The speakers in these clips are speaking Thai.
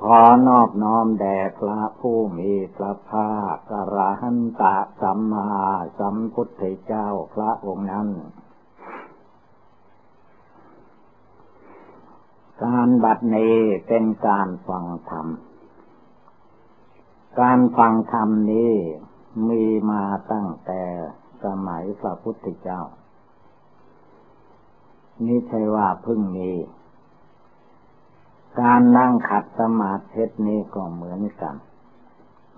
ขอนอบน้อมแด่พระผู้มีพระภาคกระหันตะสัมมาสัมพุทธเจ้าพระองค์นั้น การบัดนี้เป็นการฟังธรรม การฟังธรรมนี้มีมาตั้งแต่สมัยพระพุทธเจ้านี่ใช่ว่าเพิ่งมี การนั่งขัดสมาธินี้ก็เหมือนกัน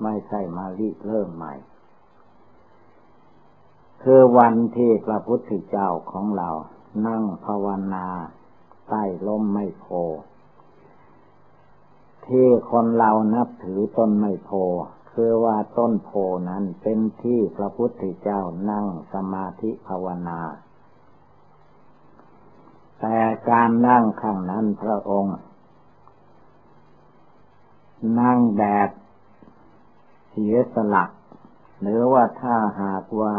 ไม่ใช่มาลิเริ่มใหม่ คือวันที่พระพุทธเจ้าของเรานั่งภาวนาใต้ล่มไม่โพที่คนเรานับถือต้นไม่โพคือว่าต้นโพนั้นเป็นที่พระพุทธเจ้านั่งสมาธิภาวนา แต่การนั่งข้างนั้นพระองค์ นั่งแบบเสียสละหรือว่าถ้าหากว่า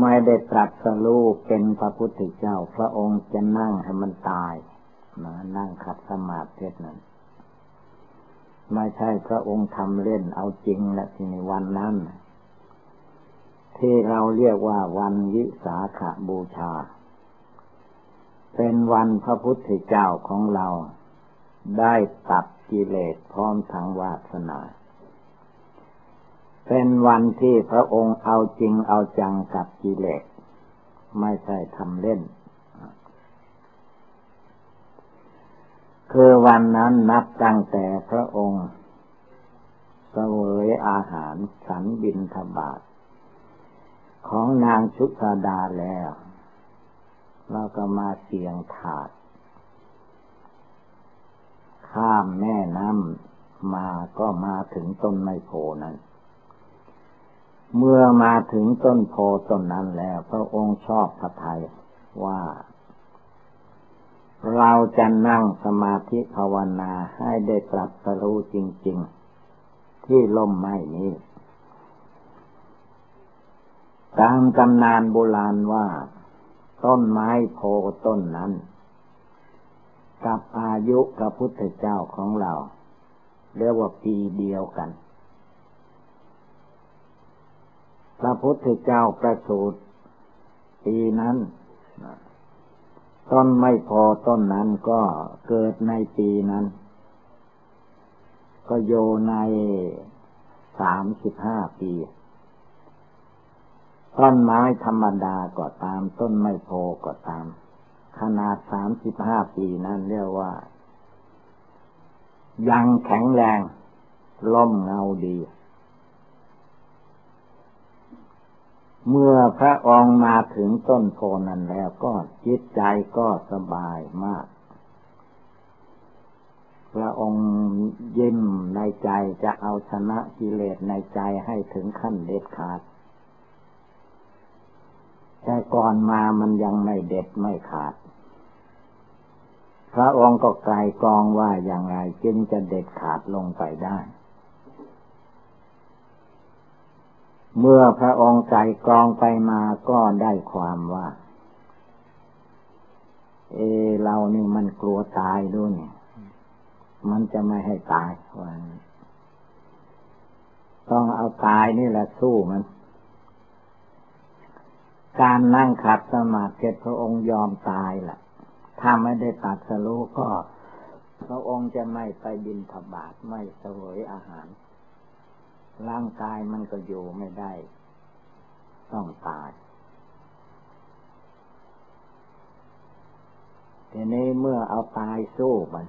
ไม่ได้ตรัสรู้เป็นพระพุทธเจ้า พระองค์จะนั่งให้มันตายนะนั่งขัดสมาธินั้นไม่ใช่พระองค์ทำเล่นเอาจริงและที่ในวันนั้น ที่เราเรียกว่าวันวิสาขาบูชา เป็นวันพระพุทธเจ้าของเรา ได้ตัดกิเลสพร้อมทางวาสนา เป็นวันที่พระองค์เอาจริงเอาจังกับกิเลส ไม่ใช่ทำเล่น คือวันนั้นนับตั้งแต่พระองค์เสวยอาหารสันบินทบาทของนางชุกดาแล้ว เราก็มาเสียงถาด ข้ามแม่น้ำมาก็มาถึงต้นไมโพนั้น เมื่อมาถึงต้นโพต้นนั้นแล้วพระองค์ชอบพระทัยว่า เราจะนั่งสมาธิภาวนาให้ได้ตรัสรู้จริง ๆ ที่ล่มไม้นี้ตามตำนานโบราณว่า ต้นไม้โพต้นนั้น กับอายุพระพุทธเจ้าของเรา เรียกว่าปีเดียวกัน พระพุทธเจ้าประสูติปีนั้นต้นไม่พอต้นนั้นก็เกิดในปีนั้น ก็โยในสามสิบห้าปี ต้นไม้ธรรมดาก็ตาม ต้นไม่โพก็ตาม ขนาดสามสิบห้าปีนั้นเรียกว่า ยังแข็งแรงล่มเงาดี เมื่อพระองค์มาถึงต้นโพนั้นแล้วก็จิตใจก็สบายมาก พระองค์ยิ้มในใจจะเอาชนะกิเลสในใจให้ถึงขั้นเด็ดขาด แต่ก่อนมามันยังไม่เด็ดไม่ขาด พระองค์ก็ไกลกองว่าอย่างไรจึงจะเด็ดขาดลงไปได้ เมื่อพระองค์ใจกองไปมาก็ได้ความว่า เอเรานี่มันกลัวตายด้วยเนี่ย มันจะไม่ให้ตายว่าต้องเอาตายนี่แหละสู้มันการนั่งขัดสมาธิพระองค์ยอมตายแหละ ถ้าไม่ได้ตัดสรู้ก็พระองค์จะไม่ไปบินทบาทไม่เสวยอาหาร ร่างกายมันก็อยู่ไม่ได้ ต้องตายทีนี้เมื่อเอาตายสู้มัน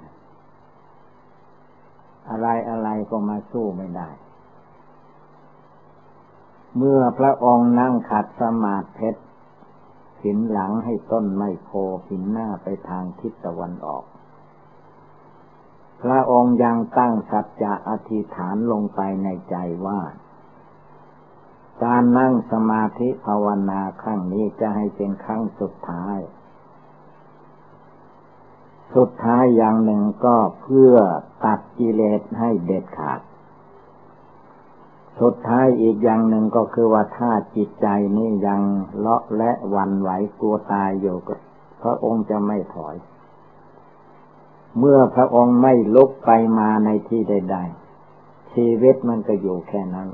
อะไรอะไรก็มาสู้ไม่ได้ เมื่อพระองค์นั่งขัดสมาธิ หินหลังให้ต้นไม้โพหินหน้าไปทางทิศตะวันออก พระองค์ยังตั้งสัจจะอธิษฐานลงไปในใจว่า การนั่งสมาธิภาวนาครั้งนี้จะให้เป็นครั้งสุดท้าย สุดท้ายอย่างหนึ่งก็เพื่อตัดกิเลสให้เด็ดขาด สุดท้ายอีกอย่างหนึ่งก็คือว่าถ้าจิตใจนี้ยังเลาะและวันไหวกลัวตายอยู่ก็พระองค์จะไม่ถอย เมื่อพระองค์ไม่ลุกไปมาในที่ใด ๆ ชีวิตมันก็อยู่แค่นั้น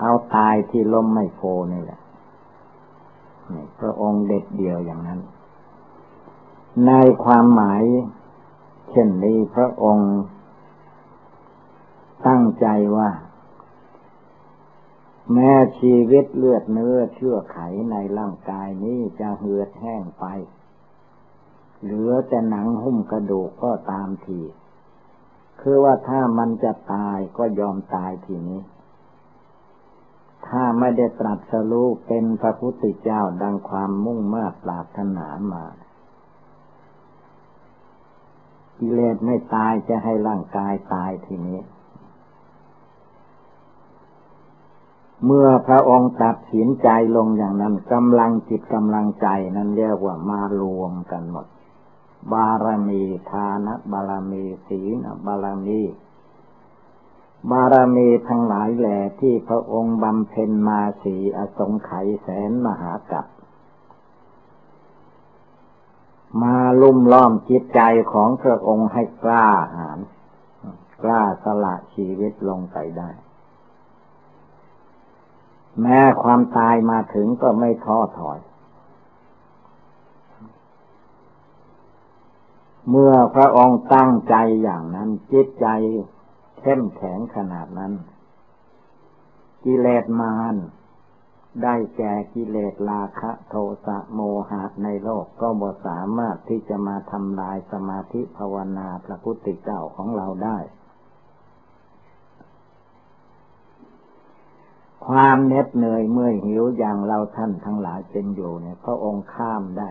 เอาตายที่ล้มไม่โพนี่แหละพระองค์เด็ดเดียวอย่างนั้น ในความหมาย เช่นนี้พระองค์ ตั้งใจว่า แม้ชีวิตเลือดเนื้อเชื่อไขในร่างกายนี้จะเหือดแห้งไป เหลือแต่หนังหุ้มกระดูกก็ตามทีคือว่าถ้ามันจะตายก็ยอมตายทีนี้ ถ้าไม่ได้ตรัสรู้เป็นพระพุทธเจ้าดังความมุ่งมา่ปรารถนามากิเลสไม่ตายจะให้ร่างกายตายทีนี้ เมื่อพระองค์ตัดสินใจลงอย่างนั้นกำลังจิตกำลังใจนั้นเรียกว่ามารวมกันหมด บารมีทานบารมีศีลบารมีบารมีทั้งหลายแหล่ที่พระองค์บำเพ็ญมาสีอสงไขยแสนมหากัปมาลุ่มล้อมจิตใจของพระองค์ให้กล้าหาญกล้าสละชีวิตลงไปได้ แม้ความตายมาถึงก็ไม่ท้อถอย เมื่อพระองค์ตั้งใจอย่างนั้นจิตใจเข้มแข็งขนาดนั้น กิเลสมารได้แก่กิเลสราคะโทสะโมหะในโลกก็บ่สามารถที่จะมาทำลายสมาธิภาวนาพระพุทธเจ้าของเราได้ ความเหน็ดเหนื่อยเมื่อหิวอย่างเราท่านทั้งหลายเป็นอยู่เนี่ยพระองค์ข้ามได้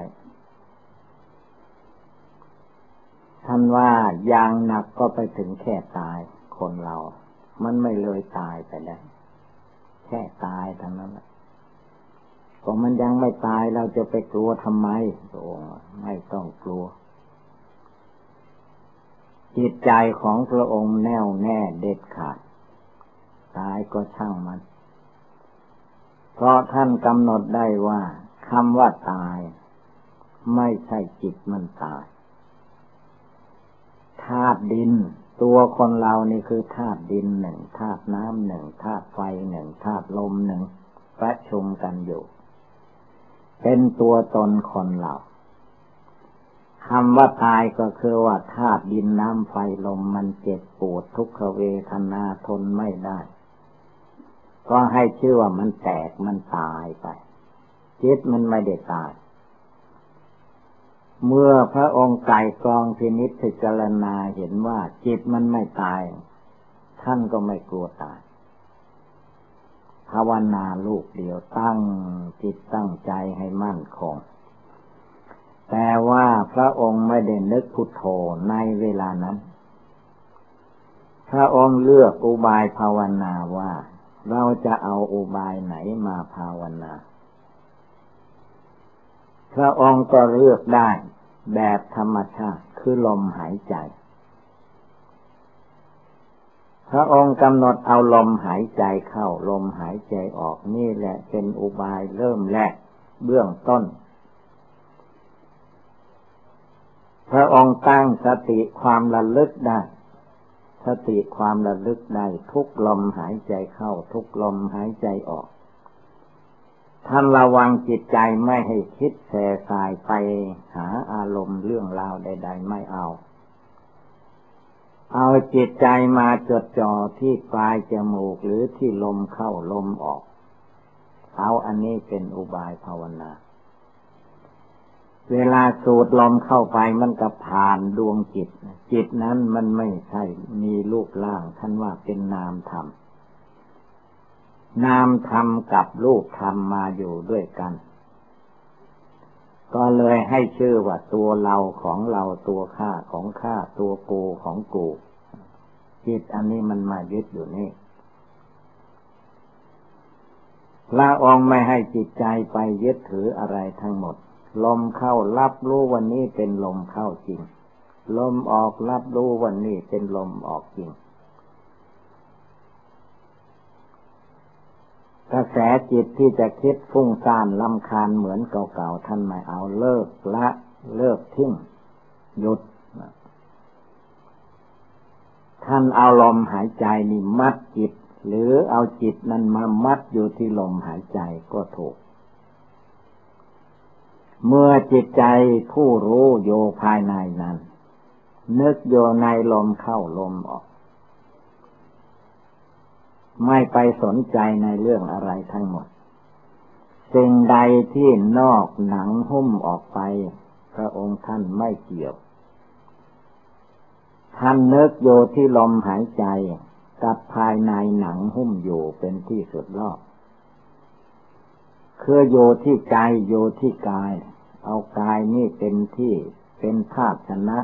ท่านว่าอย่างหนักก็ไปถึงแค่ตายคนเรา มันไม่เลยตายไปได้แค่ตายทั้งนั้นแหละก็มันยังไม่ตายเราจะไปกลัวทำไมโอ้ไม่ต้องกลัว จิตใจของพระองค์แน่วแน่เด็ดขาด ตายก็ช่างมัน เพราะท่านกำหนดได้ว่าคำว่าตาย ไม่ใช่จิตมันตายธาตุดิน ตัวคนเรานี่คือธาตุดินหนึ่งธาตุน้ำหนึ่งธาตุไฟหนึ่งธาตุลมหนึ่งประชุมกันอยู่ เป็นตัวตนคนเราคำว่าตายก็คือว่าธาตุดินน้ำไฟลมมันเจ็บปวดทุกขเวทนาทนไม่ได้ ก็ให้ชื่อว่ามันแตกมันตายไป จิตมันไม่ได้ตาย เมื่อพระองค์ไก่กองพินิจพิจารณาเห็นว่า จิตมันไม่ตาย ท่านก็ไม่กลัวตายภาวนาลูกเดียวตั้งจิตตั้งใจให้มั่นคง แต่ว่าพระองค์ไม่ได้นึกพุทโธในเวลานั้น พระองค์เลือกอุบายภาวนาว่า เราจะเอาอุบายไหนมาภาวนา พระองค์ก็เลือกได้แบบธรรมชาติคือลมหายใจ พระองค์กำหนดเอาลมหายใจเข้าลมหายใจออกนี่แหละเป็นอุบายเริ่มแรกเบื้องต้น พระองค์ตั้งสติความระลึกได้ สติความระลึกได้ทุกลมหายใจเข้า ทุกลมหายใจออก ท่านระวังจิตใจไม่ให้คิดแส่สายไปหาอารมณ์เรื่องราวใด ๆ ไม่เอา เอาจิตใจมาจดจ่อที่ปลายจมูกหรือที่ลมเข้าลมออก เอาอันนี้เป็นอุบายภาวนา เวลาสูดลมเข้าไปมันก็ผ่านดวงจิต จิตนั้นมันไม่ใช่มีรูปร่างท่านว่าเป็นนามธรรม นามธรรมกับรูปธรรมมาอยู่ด้วยกัน ก็เลยให้ชื่อว่าตัวเราของเราตัวข้าของข้าตัวกูของกูจิตอันนี้มันมายึดอยู่นี่พระองค์ไม่ให้จิตใจไปยึดถืออะไรทั้งหมด ลมเข้ารับรู้วันนี้เป็นลมเข้าจริง ลมออกรับรู้วันนี้เป็นลมออกจริง กระแสจิตที่จะคิดฟุ้งซ่านลำคาญเหมือนเก่าๆท่านไม่เอาเลิกละเลิกทิ้งหยุดท่านเอาลมหายใจนี่มัดจิต หรือเอาจิตนั้นมามัดอยู่ที่ลมหายใจก็ถูก เมื่อจิตใจผู้รู้โยภายในนั้น นึกโยในลมเข้าลมออก ไม่ไปสนใจในเรื่องอะไรทั้งหมด สิ่งใดที่นอกหนังหุ้มออกไป พระองค์ท่านไม่เกี่ยว ท่านนึกโยที่ลมหายใจ กับภายในหนังหุ้มอยู่เป็นที่สุดรอบ คือโยที่ใจโยที่กาย เอากายนี่เป็นที่เป็นภาชนะ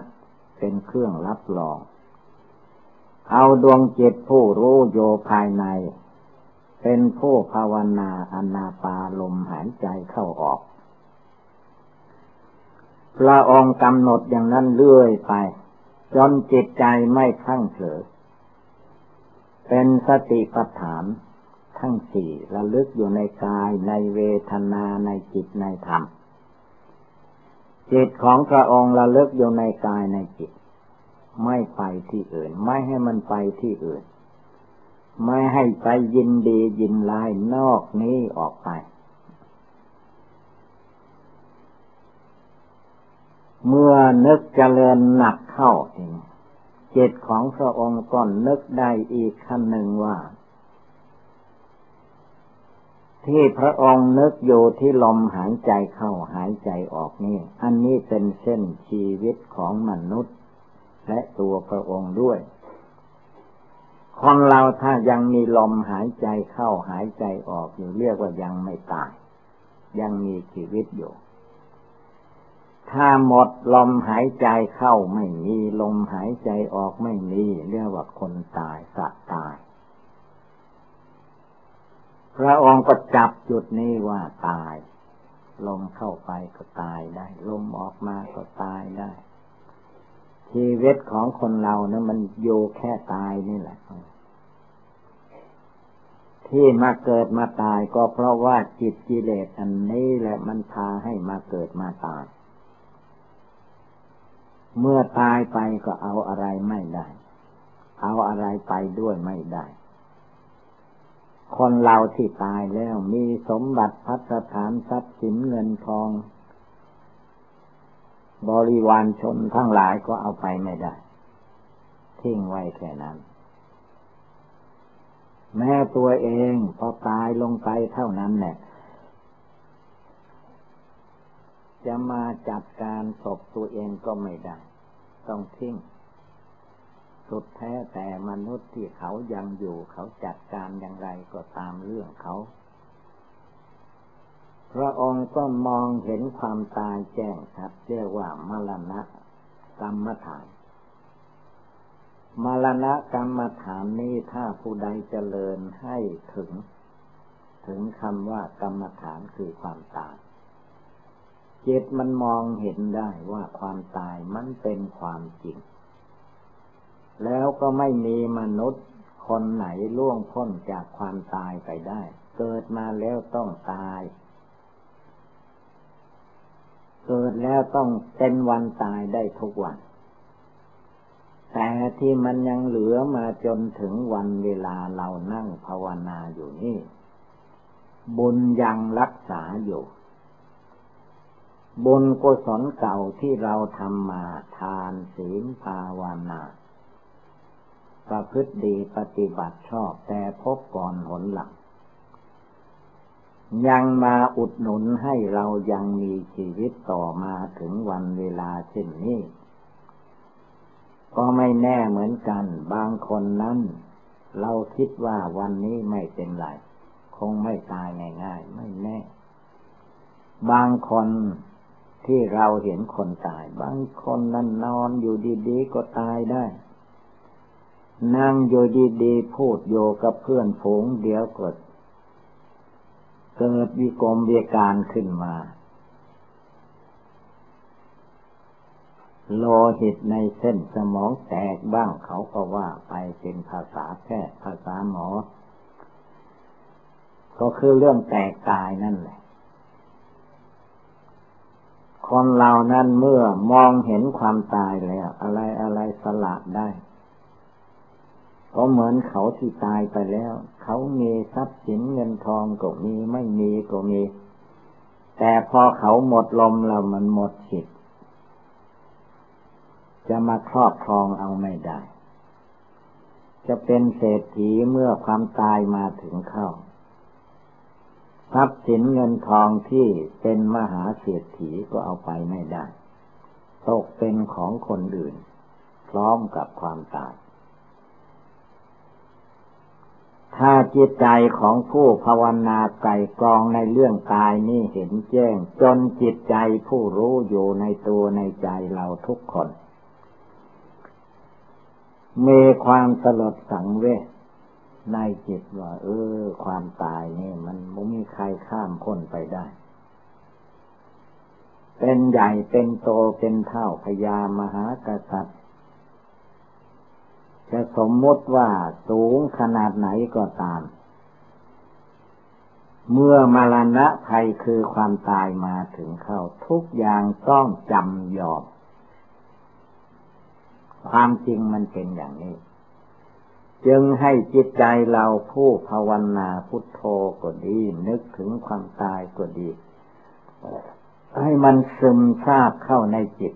เป็นเครื่องรับรอง เอาดวงจิตผู้รู้โยภายใน เป็นผู้ภาวนาอนาปาลมหายใจเข้าออกพระองค์กำหนดอย่างนั้นเรื่อยไป จนจิตใจไม่พังเผลอเป็นสติปัฏฐาน ทั้งสี่ระลึกอยู่ในกายในเวทนาในจิตในธรรม จิตของพระองค์ระลึกอยู่ในกายในจิต ไม่ไปที่อื่น ไม่ให้มันไปที่อื่น ไม่ให้ไปยินดียินลายนอกนี้ออกไป เมื่อนึกเจริญหนักเข้าเองจิตของพระองค์ก็นึกได้อีกขั้นหนึ่งว่า ที่พระองค์นึกอยู่ที่ลมหายใจเข้าหายใจออกนี่ อันนี้เป็นเส้นชีวิตของมนุษย์ และตัวพระองค์ด้วย คนเราถ้ายังมีลมหายใจเข้าหายใจออกอยู่เรียกว่ายังไม่ตาย ยังมีชีวิตอยู่ ถ้าหมดลมหายใจเข้าไม่มีลมหายใจออกไม่มีเรียกว่าคนตายสัตว์ตาย พระองค์ก็จับจุดนี้ว่าตาย ลมเข้าไปก็ตายได้ ลมออกมาก็ตายได้ ชีวิตของคนเราเนะี่ยมันอยู่แค่ตายนี่แหละ ที่มาเกิดมาตายก็เพราะว่าจิตกิเลสอันนี้แหละมันพาให้มาเกิดมาตาย เมื่อตายไปก็เอาอะไรไม่ได้ เอาอะไรไปด้วยไม่ได้ คนเราที่ตายแล้วมีสมบัติพัฒฐานทรัพย์สินเงินทอง บริวารชนทั้งหลายก็เอาไปไม่ได้ ทิ้งไว้แค่นั้น แม้ตัวเองพอตายลงไปเท่านั้นแหละจะมาจัดการศพตัวเองก็ไม่ได้ ต้องทิ้ง สุดแท้แต่มนุษย์ที่เขายังอยู่เขาจัดการอย่างไรก็ตามเรื่องเขา พระองค์ก็มองเห็นความตายแจ้งชัดเรียกว่ามรณะกรรมฐานมรณะกรรมฐานนี้ถ้าผู้ใดเจริญให้ถึง ถึงคำว่ากรรมฐานคือความตายจิตมันมองเห็นได้ว่าความตายมันเป็นความจริง แล้วก็ไม่มีมนุษย์คนไหนล่วงพ้นจากความตายไปได้ เกิดมาแล้วต้องตาย เกิดแล้วต้องเป็นวันตายได้ทุกวัน แต่ที่มันยังเหลือมาจนถึงวันเวลาเรานั่งภาวนาอยู่นี่ บุญยังรักษาอยู่บุญกุศลเก่าที่เราทำมาทานศีลภาวนา ประพฤติดีปฏิบัติชอบแต่พบก่อนหนหลัง ยังมาอุดหนุนให้เรายังมีชีวิตต่อมาถึงวันเวลาเช่นนี้ ก็ไม่แน่เหมือนกัน บางคนนั้น เราคิดว่าวันนี้ไม่เป็นไร คงไม่ตายง่ายๆ ไม่แน่ บางคนที่เราเห็นคนตาย บางคนนั่นนอนอยู่ดีๆ ก็ตายได้ นั่งอยู่ดีๆพูดโยกับเพื่อนฝูงเดี๋ยวก็เกิดวิกรมวิการขึ้นมาโลหิตในเส้นสมองแตกบ้างเขาก็ว่าไปเป็นภาษาแพทย์ภาษาหมอ ก็คือเรื่องแตกตายนั่นแหละ คนเรานั้นเมื่อมองเห็นความตายแล้ว อะไรอะไรสละได้ ก็เหมือนเขาที่ตายไปแล้ว เขามีทรัพย์สินเงินทองก็มีไม่มีก็มี แต่พอเขาหมดลมแล้วมันหมดสิทธิ์จะมาครอบครองเอาไม่ได้ จะเป็นเศรษฐีเมื่อความตายมาถึงเข้า ทรัพย์สินเงินทองที่เป็นมหาเศรษฐีก็เอาไปไม่ได้ ตกเป็นของคนอื่น พร้อมกับความตาย ถ้าจิตใจของผู้ภาวนาไก่กองในเรื่องตายนี่เห็นแจ้ง จนจิตใจผู้รู้อยู่ในตัวในใจเราทุกคน มีความสลดสังเวชในจิตว่า เออ ความตายนี่ มันไม่มีใครข้ามพ้นไปได้ เป็นใหญ่เป็นโตเป็นเท่าพญามหากษัตริย์ จะสมมติว่าสูงขนาดไหนก็ตาม เมื่อมรณะภัยคือความตายมาถึงเข้า ทุกอย่างต้องจำยอม ความจริงมันเป็นอย่างนี้ จึงให้จิตใจเราผู้ภาวนาพุทโธก็ดี นึกถึงความตายก็ดี ให้มันซึมซาบเข้าในจิต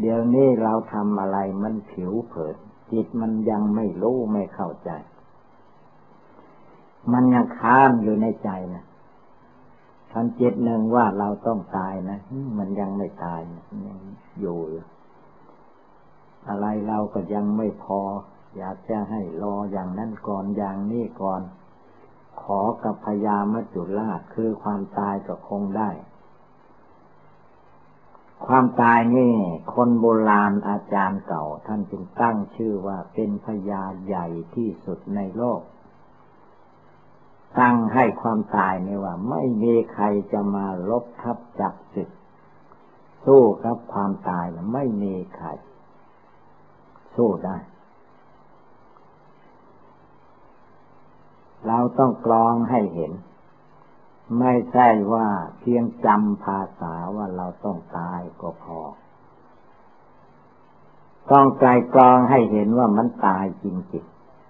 เดี๋ยวนี้เราทำอะไรมันผิวเผิน จิตมันยังไม่รู้ไม่เข้าใจ มันยังค้างอยู่ในใจนะทันจิตหนึ่งว่าเราต้องตายนะ มันยังไม่ตายยังอยู่อะไรเราก็ยังไม่พอ อยากจะให้รออย่างนั้นก่อนอย่างนี้ก่อน ขอกับพญามจุราชคือความตายก็คงได้ ความตายนี่ คนโบราณอาจารย์เก่า ท่านจึงตั้งชื่อว่าเป็นพญาใหญ่ที่สุดในโลก ตั้งให้ความตายนี่ว่า ไม่มีใครจะมาลบทับจับศึกสู้กับความตายไม่มีใครสู้ได้ เราต้องกรองให้เห็น ไม่ใช่ว่าเพียงจำภาษาว่าเราต้องตายก็พอ ต้องไกลกรองให้เห็นว่ามันตายจริง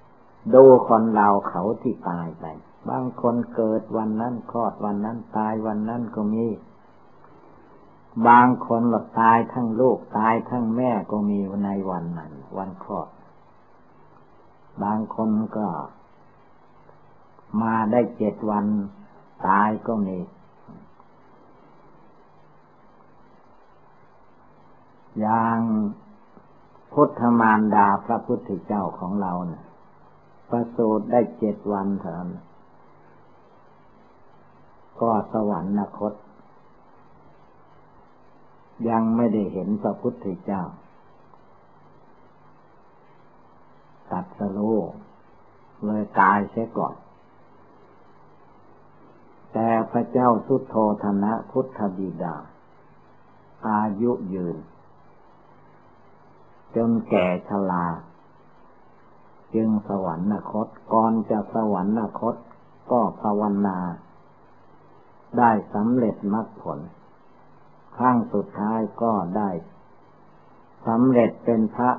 ๆดูคนเราเขาที่ตายไป บางคนเกิดวันนั้นคลอดวันนั้นตายวันนั้นก็มี บางคนหลดตายทั้งลูกตายทั้งแม่ก็มีในวันนั้น วันคลอด บางคนก็มาได้เจ็ดวัน ตายก็มี อย่างพุทธมารดาพระพุทธเจ้าของเราเนะ่ยประสูติได้เจ็ดวันเท่านั้นก็สวรรคต ยังไม่ได้เห็นพระพุทธเจ้าตัดสโลเลยตายเสียก่อน แต่พระเจ้าสุโธธนะพุทธบิดา อายุยืน จนแก่ชรา จึงสวรรคต ก่อนจะสวรรคต ก็ภาวนา ได้สำเร็จมรรคผลครั้งสุดท้ายก็ได้สำเร็จเป็นพระ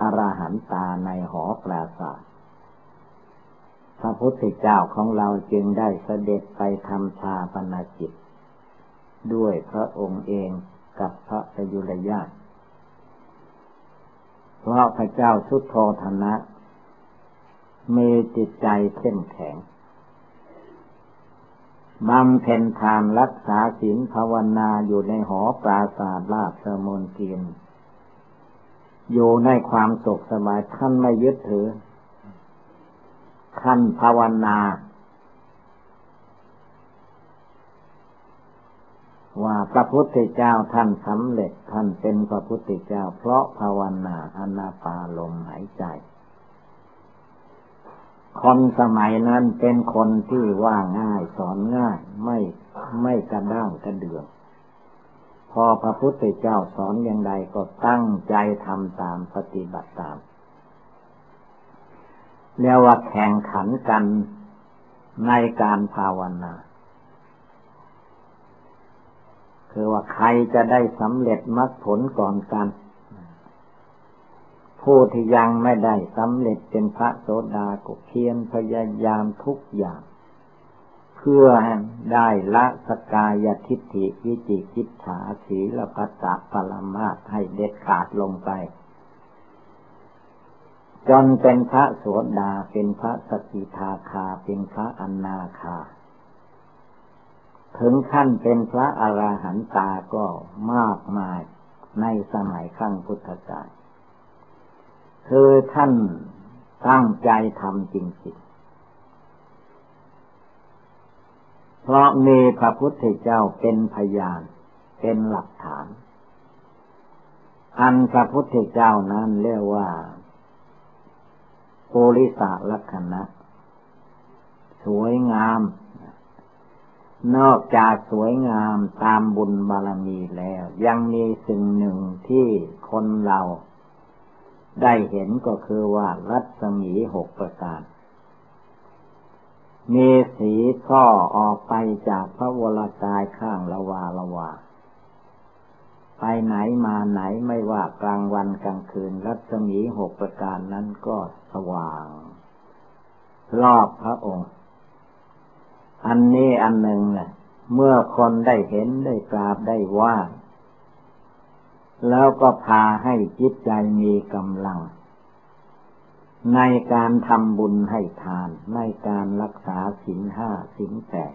อรหันตาในหอปราศาสตร์ พระพุทธเจ้าของเราจึงได้เสด็จไปทำชาปนาจิตด้วยพระองค์เองกับพระสยุรญาตเพราะพระเจ้าสุโธธนะมีจิตใจเข้มแข็งบำเพ็ญทานรักษาศีลภาวนาอยู่ในหอปราสาทลาภมนเกีนอยู่ในความสุขสบายท่านไม่ยึดถือ ขั้นภาวนา ว่าพระพุทธเจ้าท่านสำเร็จท่านเป็นพระพุทธเจ้า เพราะภาวนาอนาปาลมหายใจ คนสมัยนั้นเป็นคนที่ว่าง่ายสอนง่ายไม่ไม่กระด้างกระเดืองพอพระพุทธเจ้าสอนอย่างใดก็ตั้งใจทำตามปฏิบัติตาม เรียกว่าแข่งขันกันในการภาวนา คือว่าใครจะได้สำเร็จมรรคผลก่อนกัน ผู้ที่ยังไม่ได้สำเร็จเป็นพระโสดาก็เพียรพยายามทุกอย่าง เพื่อได้ละสกายทิฏฐิวิจิกิจฉาสีละพัตตะปรมาทให้เด็ดขาดลงไป จนเป็นพระโสดาเป็นพระสกิทาคาเป็นพระอนาคา ถึงขั้นเป็นพระอราหันตาก็มากมายในสมัยขั้งพุทธกาลคือท่านตั้งใจทำจริงๆ เพราะมีพระพุทธเจ้าเป็นพยาน เป็นหลักฐาน อันพระพุทธเจ้านั้นเรียกว่า โพลิสาลักษณะ สวยงาม นอกจากสวยงามตามบุญบารมีแล้ว ยังมีสิ่งหนึ่งที่คนเรา ได้เห็นก็คือว่ารัศมีหกประการมีสีท่อออกไปจากพระวรากายข้างละวาละวา ไปไหนมาไหนไม่ว่ากลางวันกลางคืน รัศมีหกประการนั้นก็ สว่าง รอบพระองค์ อันนี้อันหนึ่งแหละเมื่อคนได้เห็นได้กราบได้ว่า แล้วก็พาให้จิตใจมีกำลัง ในการทำบุญให้ทาน ในการรักษาสินห้าสินแปด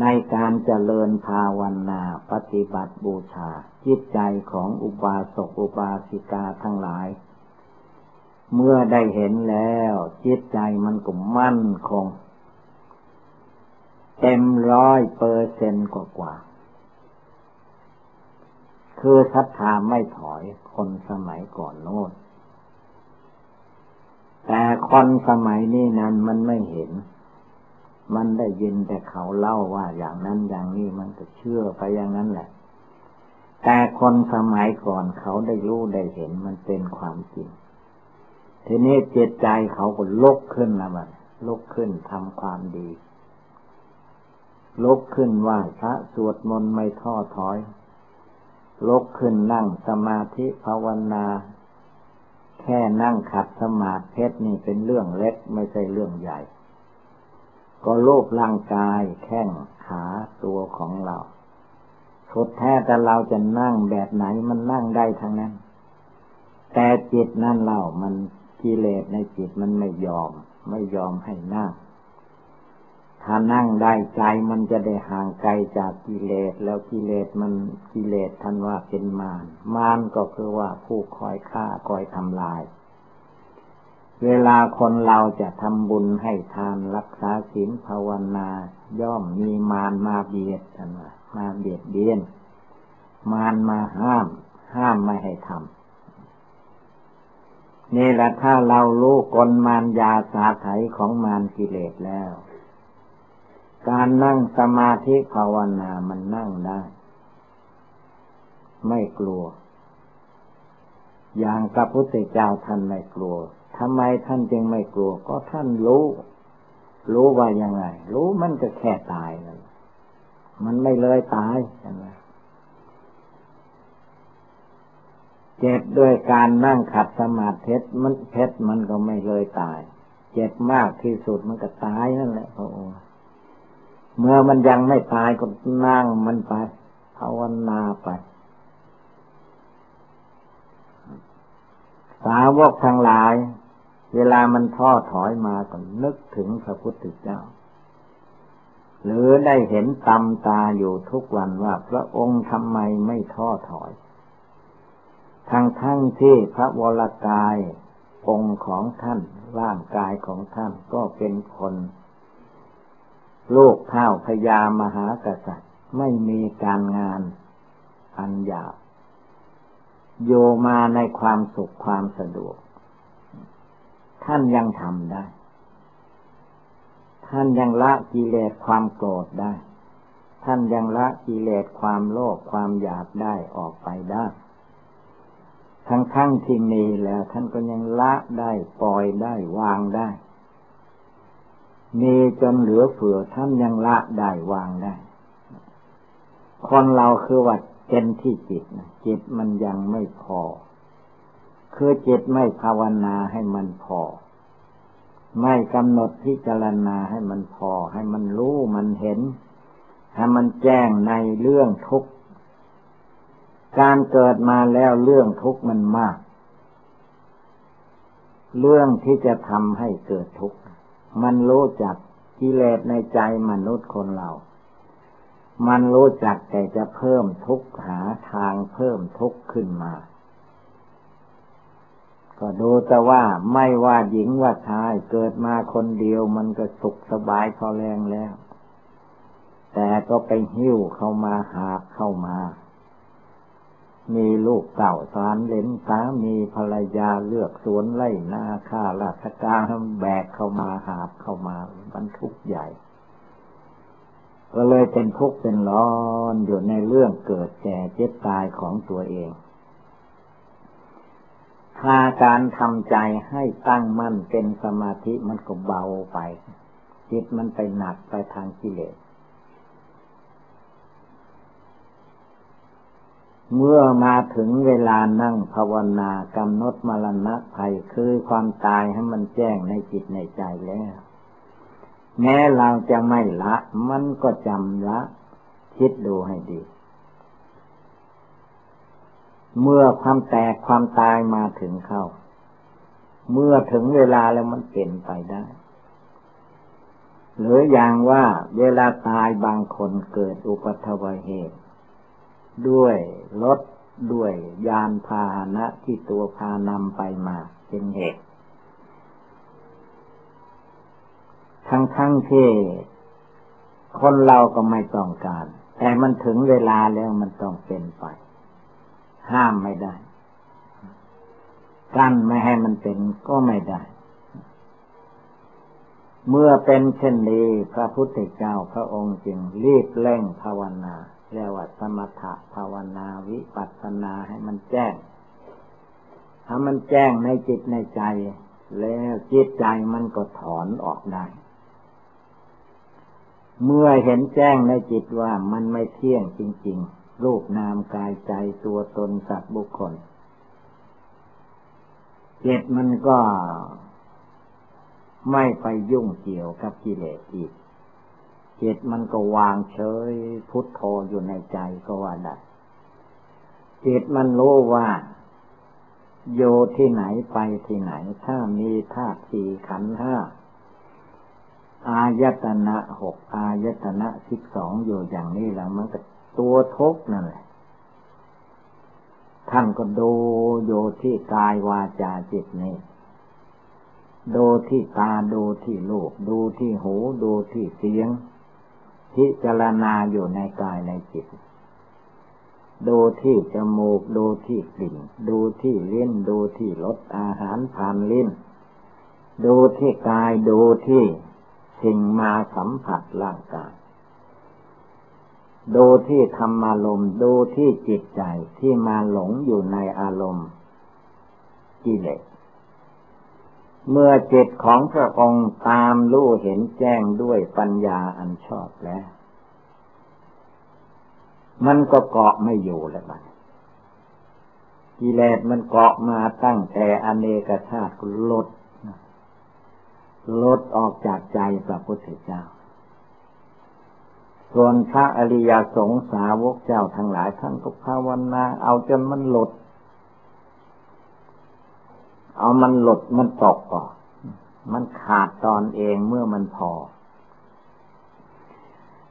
ในการเจริญภาวนาปฏิบัติบูชา จิตใจของอุบาสกอุบาสิกาทั้งหลาย เมื่อได้เห็นแล้ว จิตใจมันก็มั่นคง เต็มร้อยเปอร์เซนต์กว่า คือศรัทธาไม่ถอยคนสมัยก่อนโน้นแต่คนสมัยนี้นั้นมันไม่เห็น มันได้ยินแต่เขาเล่าว่าอย่างนั้นอย่างนี้มันก็เชื่อไปอย่างนั้นแหละ แต่คนสมัยก่อนเขาได้รู้ได้เห็นมันเป็นความจริง ทีนี้จิตใจเขาก็ลุกขึ้นนะมันลุกขึ้นทำความดีลุกขึ้นไหว้พระสวดมนต์ไม่ท้อถอยลุกขึ้นนั่งสมาธิภาวนา แค่นั่งขัดสมาธินี่เป็นเรื่องเล็กไม่ใช่เรื่องใหญ่ ก็โลภร่างกายแข้งขาตัวของเราสุดแท้แต่เราจะนั่งแบบไหนมันนั่งได้ทั้งนั้น แต่จิตนั่นเรามัน กิเลสในจิตมันไม่ยอม ไม่ยอมให้นั่งถ้านั่งได้ใจมันจะได้ห่างไกลจากกิเลส แล้วกิเลสมันกิเลสท่านว่าเป็นมารมารก็คือว่าผู้คอยฆ่าคอยทำลาย เวลาคนเราจะทำบุญให้ทานรักษาศีลภาวนา ย่อมมีมารมาเบียดกันว่ามาเบียดเบียน มารมาห้าม ห้ามไม่ให้ทำ นี่แหละถ้าเรารู้กลมารยาสาไถของมารกิเลสแล้ว การนั่งสมาธิภาวนามันนั่งได้ ไม่กลัว อย่างพระพุทธเจ้าท่านไม่กลัวทำไมท่านจึงไม่กลัว ก็ท่านรู้ รู้ว่ายังไง รู้มันก็แค่ตายนั่นมันไม่เลยตายใช่ไหม เจ็บด้วยการนั่งขัดสมาธิมันเพชรมันก็ไม่เลยตาย เจ็บมากที่สุดมันก็ตายนั่นแหละพระองค์เมื่อมันยังไม่ตายก็นั่งมันไปภาวนาไป สาวกทั้งหลาย เวลามันท้อถอยมาก็นึกถึงพระพุทธเจ้า หรือได้เห็นตำตาอยู่ทุกวันว่าพระองค์ทำไมไม่ท้อถอย ทั้งทั้งที่พระวรกายองค์ของท่านร่างกายของท่านก็เป็นคนลูกเท่าพญามหากษัตริย์ ไม่มีการงานอันหยาบโยมาในความสุขความสะดวก ท่านยังทำได้ ท่านยังละกิเลสความโกรธได้ ท่านยังละกิเลสความโลภความอยากได้ออกไปได้ ทั้งทั้งที่มีแล้ว ท่านก็ยังละได้ปล่อยได้วางได้ มีจนเหลือเฟือท่านยังละได้วางได้ คนเราคือว่าเป็นที่จิตนะจิตมันยังไม่พอ คือจิตไม่ภาวนาให้มันพอ ไม่กำหนดพิจารณาให้มันพอ ให้มันรู้มันเห็น ให้มันแจ้งในเรื่องทุก การเกิดมาแล้วเรื่องทุกข์มันมาก เรื่องที่จะทำให้เกิดทุกข์มันรู้จักกิเลสในใจมนุษย์คนเรา มันรู้จักแต่จะเพิ่มทุกข์หาทางเพิ่มทุกข์ขึ้นมา ก็ดูแต่ว่าไม่ว่าหญิงว่าชายเกิดมาคนเดียวมันก็สุขสบายพอแรงแล้ว แต่ก็ไปหิ้วเข้ามาหาเข้ามา มีลูกเต่าสารเลนสามีภรรยาเลือกสวนไล่นาค่าราชการแบกเข้ามาหาเข้ามาบรรทุกใหญ่ ก็เลยเป็นทุกข์เป็นร้อนอยู่ในเรื่องเกิดแก่เจ็บตายของตัวเองถ้าการทำใจให้ตั้งมั่นเป็นสมาธิมันก็เบาไป จิตมันไปหนักไปทางกิเลส เมื่อมาถึงเวลานั่งภาวนากำหนดมรณะภัยคือความตายให้มันแจ้งในจิตในใจแล้ว แม้เราจะไม่ละ มันก็จำละ คิดดูให้ดี เมื่อความแตกความตายมาถึงเข้า เมื่อถึงเวลาแล้วมันเป็นไปได้หรืออย่างว่าเวลาตายบางคนเกิดอุปัทวเหตุ ด้วยรถด้วยยานพาหนะที่ตัวพานำไปมาเป็นเหตุ ทั้งทั้งที่คนเราก็ไม่ต้องการ แต่มันถึงเวลาแล้วมันต้องเป็นไป ห้ามไม่ได้ กั้นไม่ให้มันเป็นก็ไม่ได้ เมื่อเป็นเช่นนี้พระพุทธเจ้าพระองค์จึงรีบเร่งภาวนา เรียกว่าสมถะภาวนาวิปัสสนาให้มันแจ้ง ถ้ามันแจ้งในจิตในใจ แล้วจิตใจมันก็ถอนออกได้ เมื่อเห็นแจ้งในจิตว่ามันไม่เที่ยงจริง ๆ รูปนามกายใจตัวตนสัตว์บุคคลจิตมันก็ไม่ไปยุ่งเกี่ยวกับกิเลสอีก จิตมันก็วางเฉย พุทโธอยู่ในใจก็ว่าได้จิตมันรู้ว่าโยที่ไหนไปที่ไหน ถ้ามีธาตุสี่ขันห้าอายตนะหกอายตนะสิบสองอยู่อย่างนี้แล้วมันก็ตัวทุกนั่นแหละ ท่านก็ดูโยที่กายวาจาจิตนี้ ดูที่ตาดูที่ลูกดูที่หูดูที่เสียง พิจารณาอยู่ในกายในจิต ดูที่จมูก ดูที่กลิ่น ดูที่เล่นดูที่รสอาหารผ่านลิ้น ดูที่กาย ดูที่สิ่งมาสัมผัสร่างกาย ดูที่ธรรมารมณ์ ดูที่จิตใจที่มาหลงอยู่ในอารมณ์กิเลส เมื่อจิตของพระองค์ตามรู้เห็นแจ้งด้วยปัญญาอันชอบแล้ว มันก็เกาะไม่อยู่แล้วบัดกิเลสมันเกาะมาตั้งแต่อเนกชาติลดลดออกจากใจพระพุทธเจ้า ส่วนพระอริยสงสาวกเจ้าทั้งหลายท่านก็ภาวนาเอาจนมันหลด เอามันหลดมันตกก่อนมันขาดตอนเองเมื่อมันพอ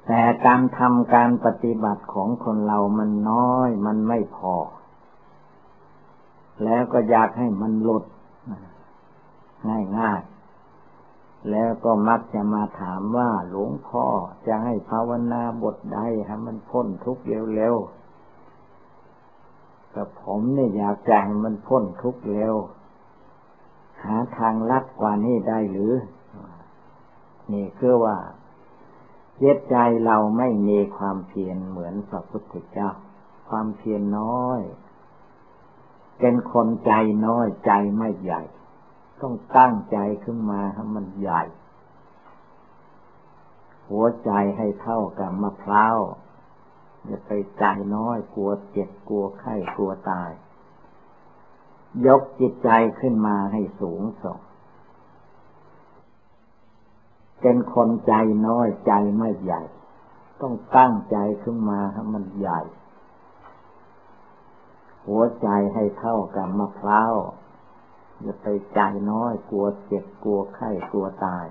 แต่การทำการปฏิบัติของคนเรามันน้อย มันไม่พอ แล้วก็อยากให้มันหลดง่ายง่ายแล้วก็มักจะมาถามว่าหลวงพ่อจะให้ภาวนาบทใดให้มันพ้นทุกข์เร็วๆกับผมเนี่ยอยากจะให้มันพ้นทุกข์เร็ว หาทางลัดกว่านี้ได้หรือ นี่คือว่าเจตใจเราไม่มีความเพียรเหมือนพระพุทธเจ้า ความเพียรน้อย เป็นคนใจน้อยใจไม่ใหญ่ ต้องตั้งใจขึ้นมาให้มันใหญ่ หัวใจให้เท่ากับมะพร้าวอย่าไปใจน้อยกลัวเจ็บกลัวไข้กลัวตาย ยกจิตใจขึ้นมาให้สูงส่ง เป็นคนใจน้อยใจไม่ใหญ่ ต้องตั้งใจขึ้นมาให้มันใหญ่ หัวใจให้เท่ากับมะพร้าวอย่าไปใจน้อยกลัวเจ็บกลัวไข้กลัวตาย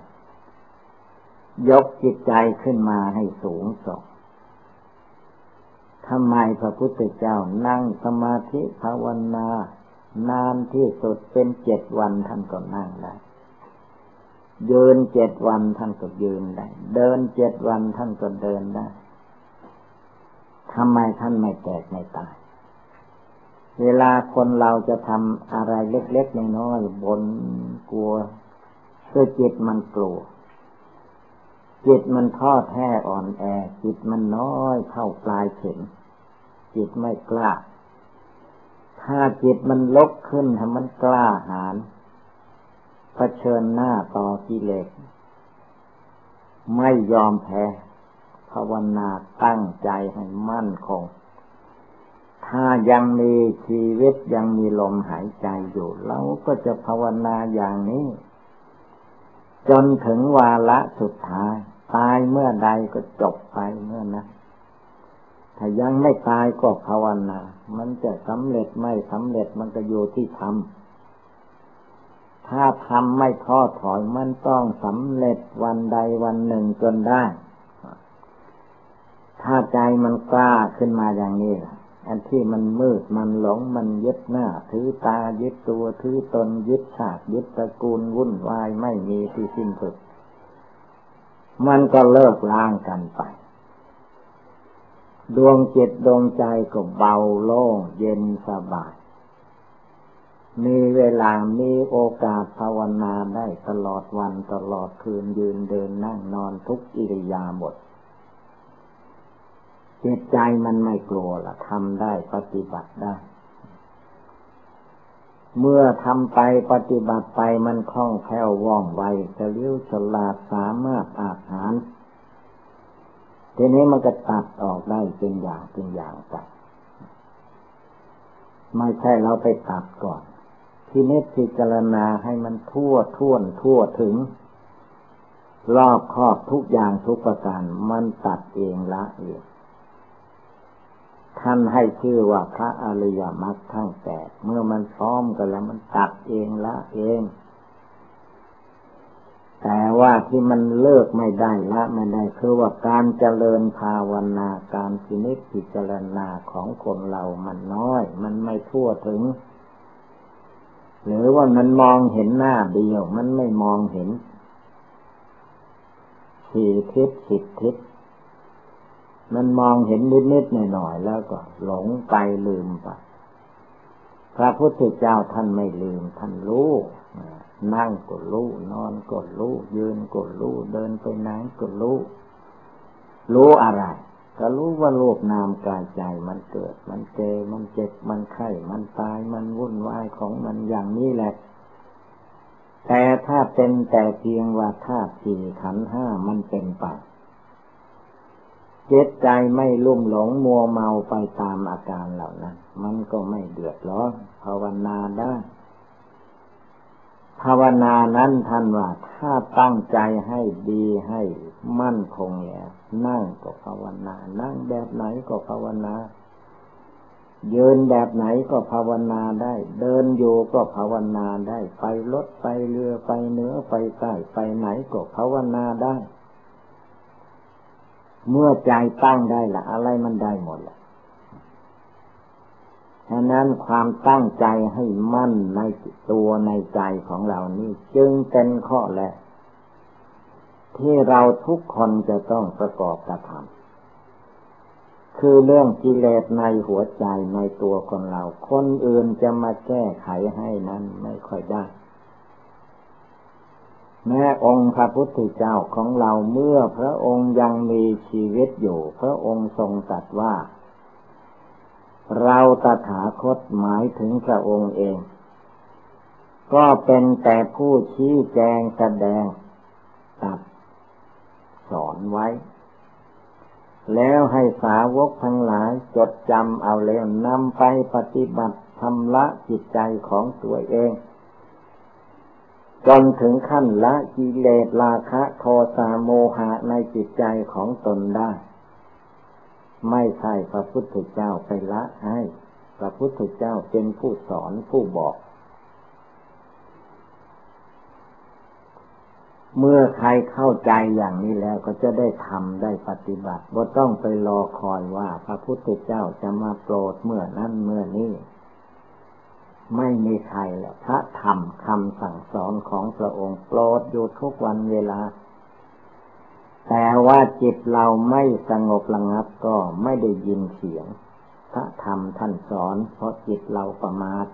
ยกจิตใจขึ้นมาให้สูงส่งทำไมพระพุทธเจ้านั่งสมาธิภาวนา นานที่สุดเป็นเจ็ดวันท่านก็นั่งได้ยืนเจ็ดวันท่านก็ยืนได้ เดินเจ็ดวันท่านก็เดินได้ทำไมท่านไม่แตกไม่ตาย เวลาคนเราจะทำอะไรเล็กๆน้อยๆบนกลัวคือจิตมันกลัว จิตมันทอดแท้อ่อนแอ จิตมันน้อยเท่าปลายเข็มจิตไม่กล้า ถ้าจิตมันลกขึ้นทำมันกล้าหาญเผชิญหน้าต่อกิเลสไม่ยอมแพ้ภาวนาตั้งใจให้มั่นคง ถ้ายังมีชีวิตยังมีลมหายใจอยู่เราก็จะภาวนาอย่างนี้ จนถึงวาระสุดท้าย ตายเมื่อใดก็จบไปเมื่อนั้น ถ้ายังไม่ตายก็ภาวนา มันจะสำเร็จไม่สำเร็จมันก็อยู่ที่ทำ ถ้าทำไม่ท้อถอยมันต้องสำเร็จวันใดวันหนึ่งจนได้ ถ้าใจมันกล้าขึ้นมาอย่างนี้ล่ะอันที่มันมืดมันหลงมันยึดหน้า ถือตายึดตัวถือตนยึดชาติยึดตระกูลวุ่นวายไม่มีที่สิ้นสุด มันก็เลิกล้างกันไป ดวงจิตดวงใจก็เบาโล่งเย็นสบาย มีเวลามีโอกาสภาวนาได้ตลอดวันตลอดคืนยืนเดินนั่งนอนทุกอิริยาบถจิตใจมันไม่กลัวละทำได้ปฏิบัติได้ เมื่อทำไปปฏิบัติไปมันคล่องแคล่วว่องไวจะเลี้ยวฉลาดสามารถอาหาร ทีนี้มันก็ตัดออกได้เป็นอย่างเป็นอย่างไปไม่ใช่เราไปตัดก่อนทีนี้พิจารณาให้มันทั่วท่วนทั่วถึง รอบครอบทุกอย่างทุกประการมันตัดเองละเองท่านให้ชื่อว่าพระอริยมรรคทั้งแปดเมื่อมันพร้อมกันแล้วมันตัดเองละเอง แต่ว่าที่มันเลิกไม่ได้ละไม่ได้คือว่าการเจริญภาวนาการพินิจพิจารณาของคนเรามันน้อย มันไม่ทั่วถึง หรือว่ามันมองเห็นหน้าเดียว มันไม่มองเห็นสี่ทิศสิบทิศมันมองเห็นนิดๆหน่อยๆแล้วก็ หลงไปลืมไปพระพุทธเจ้าท่านไม่ลืมท่านรู้ นั่งก็รู้ นอนก็รู้ ยืนก็รู้ เดินไปไหนก็รู้ รู้อะไรก็รู้ว่าโลกนามกายใจมันเกิด มันเจมันเจ็บ มันไข้ มันตาย มันวุ่นวายของมันอย่างนี้แหละ แต่ถ้าเป็นแต่เพียงว่าธาตุสี่ขันห้ามันเป็นไปจิตใจไม่ลุ่มหลงมัวเมาไปตามอาการเหล่านั้น มันก็ไม่เดือดร้อนภาวนาได้ ภาวนานั้นท่านว่าถ้าตั้งใจให้ดีให้มั่นคงแล้วนั่งก็ภาวนา นั่งแบบไหนก็ภาวนายืนแบบไหนก็ภาวนาได้ เดินอยู่ก็ภาวนาได้ ไปรถไปเรือไปเหนือไปใต้ไปไหนก็ภาวนาได้ เมื่อใจตั้งได้ละอะไรมันได้หมดละะนั้นความตั้งใจให้มั่นในตัวในใจของเรานี่จึงเป็นข้อแรกที่เราทุกคนจะต้องประกอบกระทำคือเรื่องกิเลสในหัวใจในตัวคนเรา คนอื่นจะมาแก้ไขให้นั้นไม่ค่อยได้ แม้องค์พระพุทธเจ้าของเราเมื่อพระองค์ยังมีชีวิตอยู่ พระองค์ทรงตรัสว่า เราตถาคตหมายถึงพระองค์เอง ก็เป็นแต่ผู้ชี้แจงแสดงตัดสอนไว้ แล้วให้สาวกทั้งหลายจดจำเอาแล้วนำไปปฏิบัติทำละจิตใจของตัวเองจนถึงขั้นละกิเลสราคะโทสะโมหะในจิตใจของตนได้ ไม่ใช่พระพุทธเจ้าไปละให้พระพุทธเจ้าเป็นผู้สอนผู้บอก เมื่อใครเข้าใจอย่างนี้แล้วก็จะได้ทำได้ปฏิบัติบ่ต้องไปรอคอยว่า พระพุทธเจ้าจะมาโปรดเมื่อนั้นเมื่อนี้ไม่มีใครแล้วพระธรรมคำสั่งสอนของพระองค์โปรดอยู่ทุกวันเวลา แต่ว่าจิตเราไม่สงบระงับก็ไม่ได้ยินเสียง พระธรรมท่านสอน เพราะจิตเราประมาท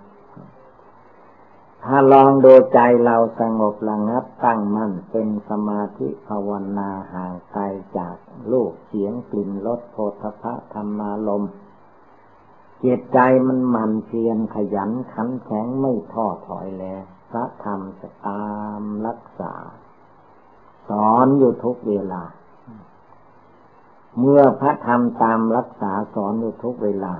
ถ้าลองดูใจเราสงบระงับตั้งมั่นเป็นสมาธิภาวนาห่างไกลจากลูกเสียงกลิ่นรสโพธพะธรรมารมจิตใจมันมันเพียรขยันขันแข็งไม่ท้อถอยแล้ว พระธรรมจะตามรักษา สอนอยู่ทุกเวลา เมื่อพระธรรมตามรักษาสอนอยู่ทุกเวลา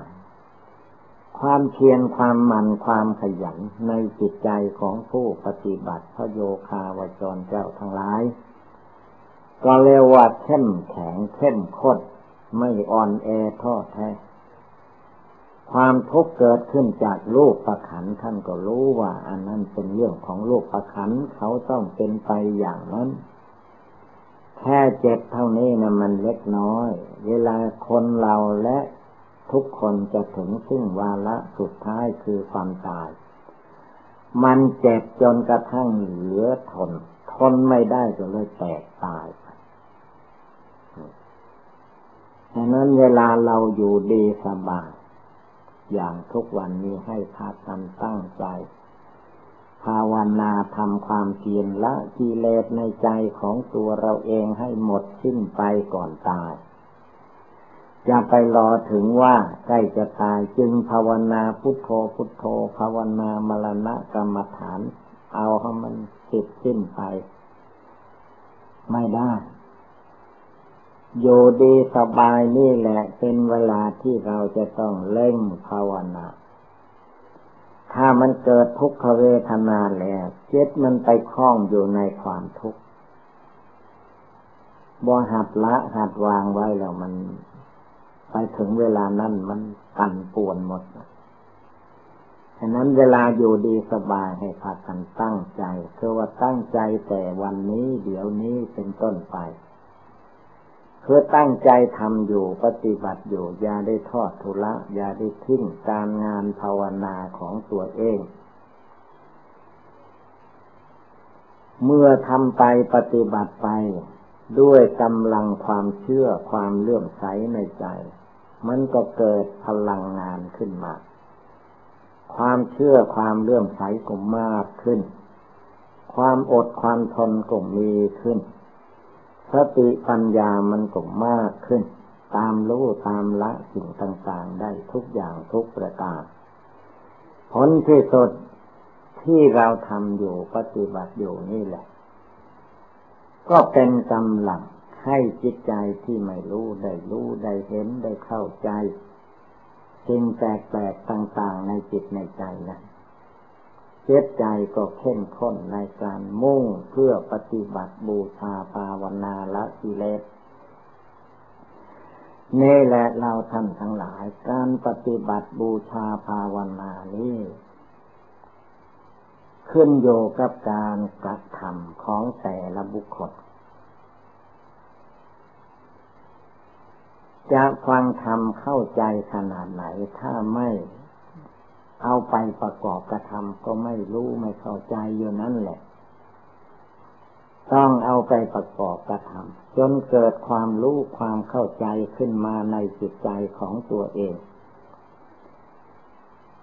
ความเพียรความหมั่นความขยันในจิตใจของผู้ปฏิบัติพระโยคาวจรเจ้าทั้งหลาย ก็เรียกว่าเข้มแข็งเข้มข้นไม่อ่อนแอท้อแท้ความทุกข์เกิดขึ้นจากลูกประขันท่านก็รู้ว่า อันนั้นเป็นเรื่องของลูกประขันเขาต้องเป็นไปอย่างนั้น แค่เจ็บเท่านี้นะมันเล็กน้อย เวลาคนเราและทุกคนจะถึงซึ่งวาระสุดท้ายคือความตาย มันเจ็บจนกระทั่งเหลือทน ทนไม่ได้ก็เลยแตกตายฉะนั้นเวลาเราอยู่ดีสบายอย่างทุกวันนี้ให้พากันตั้งใจ ภาวนาทำความเพียรละกิเลสในใจของตัวเราเองให้หมดสิ้นไปก่อนตายอย่าไปรอถึงว่าใกล้จะตายจึงภาวนาพุทโธพุทโธ ภาวนามรณะกรรมฐาน เอาให้มันสิดสิ้นไป ไม่ได้อยู่ดีสบายนี่แหละเป็นเวลาที่เราจะต้องเล่งภาวนา ถ้ามันเกิดทุกขเวทนาแล้วจิตมันไปคล้องอยู่ในความทุกข์บ่หัดละหัดวางไว้แล้วมัน ไปถึงเวลานั้นมันกันป่วนหมดฉะนั้นเวลาอยู่ดีสบายให้พากันตั้งใจ คือว่าตั้งใจแต่วันนี้เดี๋ยวนี้เป็นต้นไป เพื่อตั้งใจทำอยู่ปฏิบัติอยู่ อย่าได้ทอดทุละ อย่าได้ทิ้งการงานภาวนาของตัวเอง เมื่อทำไปปฏิบัติไป ด้วยกำลังความเชื่อความเลื่อมใสในใจ มันก็เกิดพลังงานขึ้นมา ความเชื่อความเลื่อมใสก็มากขึ้น ความอดความทนก็มีขึ้น สติปัญญามันก็มากขึ้น ตามรู้ตามละสิ่งต่างๆ ได้ทุกอย่างทุกประการผลที่สุดที่เราทำอยู่ปฏิบัติอยู่นี่แหละ ก็เป็นกำลังให้จิตใจที่ไม่รู้ได้รู้ได้เห็นได้เข้าใจสิ่งแปลกๆต่าง ๆ ในจิตในใจนั้น จตใจก็เข้มข้นในการมุ่งเพื่อปฏิบัติบูชาภาวนาละกิเลสนี่แหละเราท่านทั้งหลายการปฏิบัติบูชาภาวนานี้ขึ้นโยกับการกระทำของแต่ละบุคคล จะฟังธรรมเข้าใจขนาดไหนถ้าไม่ เอาไปประกอบกระทำก็ไม่รู้ไม่เข้าใจอยู่นั่นแหละ ต้องเอาไปประกอบกระทำจนเกิดความรู้ความเข้าใจขึ้นมาในจิตใจของตัวเอง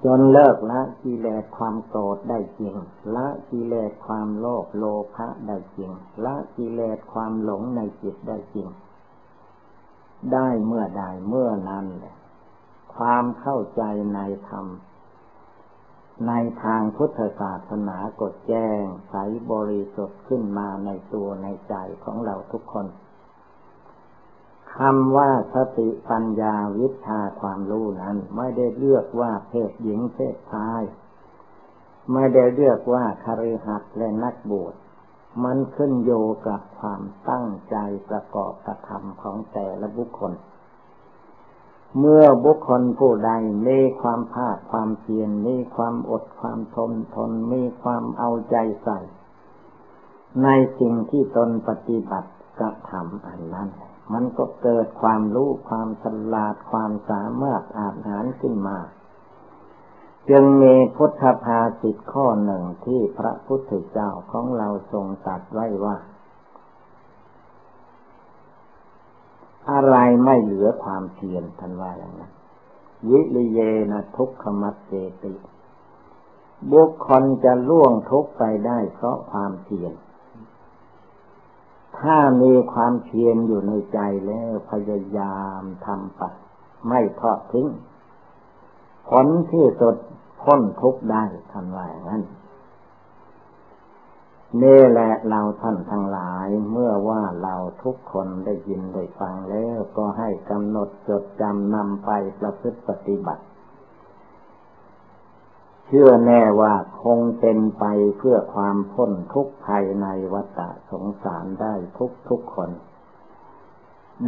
จนเลิกละกิเลสความโกรธได้จริง ละกิเลสความโลภโลภะได้จริง ละกิเลสความหลงในจิตได้จริง ได้เมื่อใดเมื่อนั้นแหละความเข้าใจในธรรม ในทางพุทธศาสนากดแจ้งใสบริสุทธิ์ขึ้นมาในตัวในใจของเราทุกคนคำว่าสติปัญญาวิชาความรู้นั้น ไม่ได้เลือกว่าเพศหญิงเพศชาย ไม่ได้เลือกว่าคาริหัดและนักบวชมันขึ้นโยกับความตั้งใจประกอบกระทำของแต่ละบุคคล เมื่อบุคคลผู้ใดมีความภาคความเพียรมีความอดความทนทนมีความเอาใจใส่ ในสิ่งที่ตนปฏิบัติกระทำอันนั้น มันก็เกิดความรู้ความฉลาดความสามารถอาหารขึ้นมา จึงมีพุทธภาสิตข้อหนึ่งที่พระพุทธเจ้าของเราทรงตัดไว้ว่า อะไรไม่เหลือความเพียรท่านว่าอย่างนั้นวิริเยนะทุกขมัตเจติบุคคลจะล่วงทุกไปได้เพราะความเพียร ถ้ามีความเพียรอยู่ในใจแล้วพยายามทำไปไม่ทอดทิ้งผลที่สุดพ้นทุกได้ท่านว่าอย่างนั้น นี่แหละเราท่านทั้งหลายเมื่อว่าเราทุกคนได้ยินได้ฟังแล้วก็ให้กำหนดจดจำนำไปประพฤติปฏิบัติ เชื่อแน่ว่าคงเป็นไปเพื่อความพ้นทุกข์ภายในวัฏสงสารได้ทุกทุกคน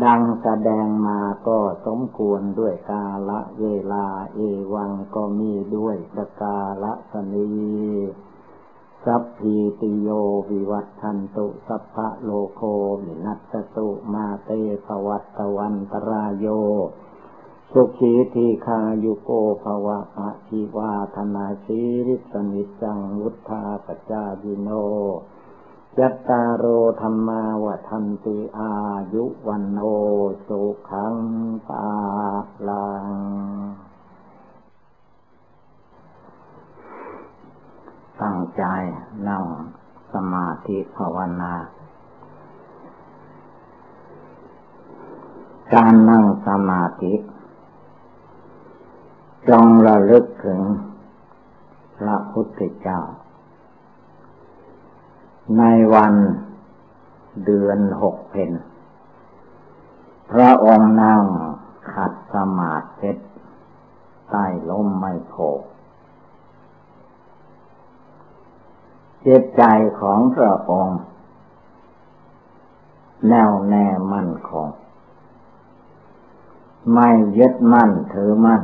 ดังแสดงมาก็สมควรด้วยกาละเวลาเอวังก็มีด้วยประกาละสนี สัพพีติโยวิวัตทันตุสัพพะโลโควินัสตุมาเตภวัตวันตรายโย สุขีทีคายุโกภวะอะชีวาธนาชีริสนิจังวุธาปจายิโนยัตตาโรธรรมาวทันติอายุวันโนสุขังปาลัง ตั้งใจนั่งสมาธิภาวนา การนั่งสมาธิ จงระลึกถึงพระพุทธเจ้า ในวันเดือนหกเพนพระองค์นั่งขัดสมาธิใต้ล้มไม่โผ จิตใจของพระองค์แน่วแน่มั่นคง ไม่ยึดมั่นถือมั่น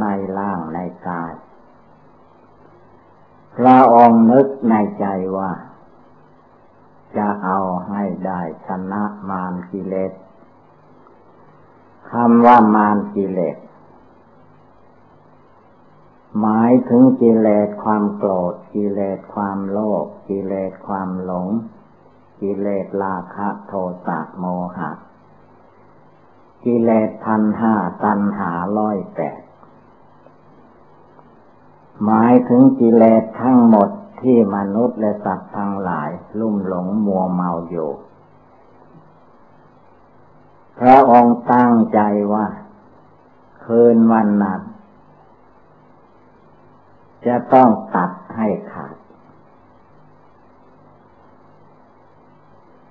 ในร่างในกาย พระองค์นึกในใจว่า จะเอาให้ได้ชนะมารกิเลสคำว่ามารกิเลส หมายถึงกิเลสความโกรธกิเลสความโลภกิเลสความหลง กิเลสราคะโทสะโมหะ กิเลสพันห้าตันหาร้อยแปดหมายถึงกิเลสทั้งหมดที่มนุษย์และสัตว์ทั้งหลาย ลุ่มหลงมัวเมาอยู่พระองค์ตั้งใจว่า คืนวันนั้น จะต้องตัดให้ขาด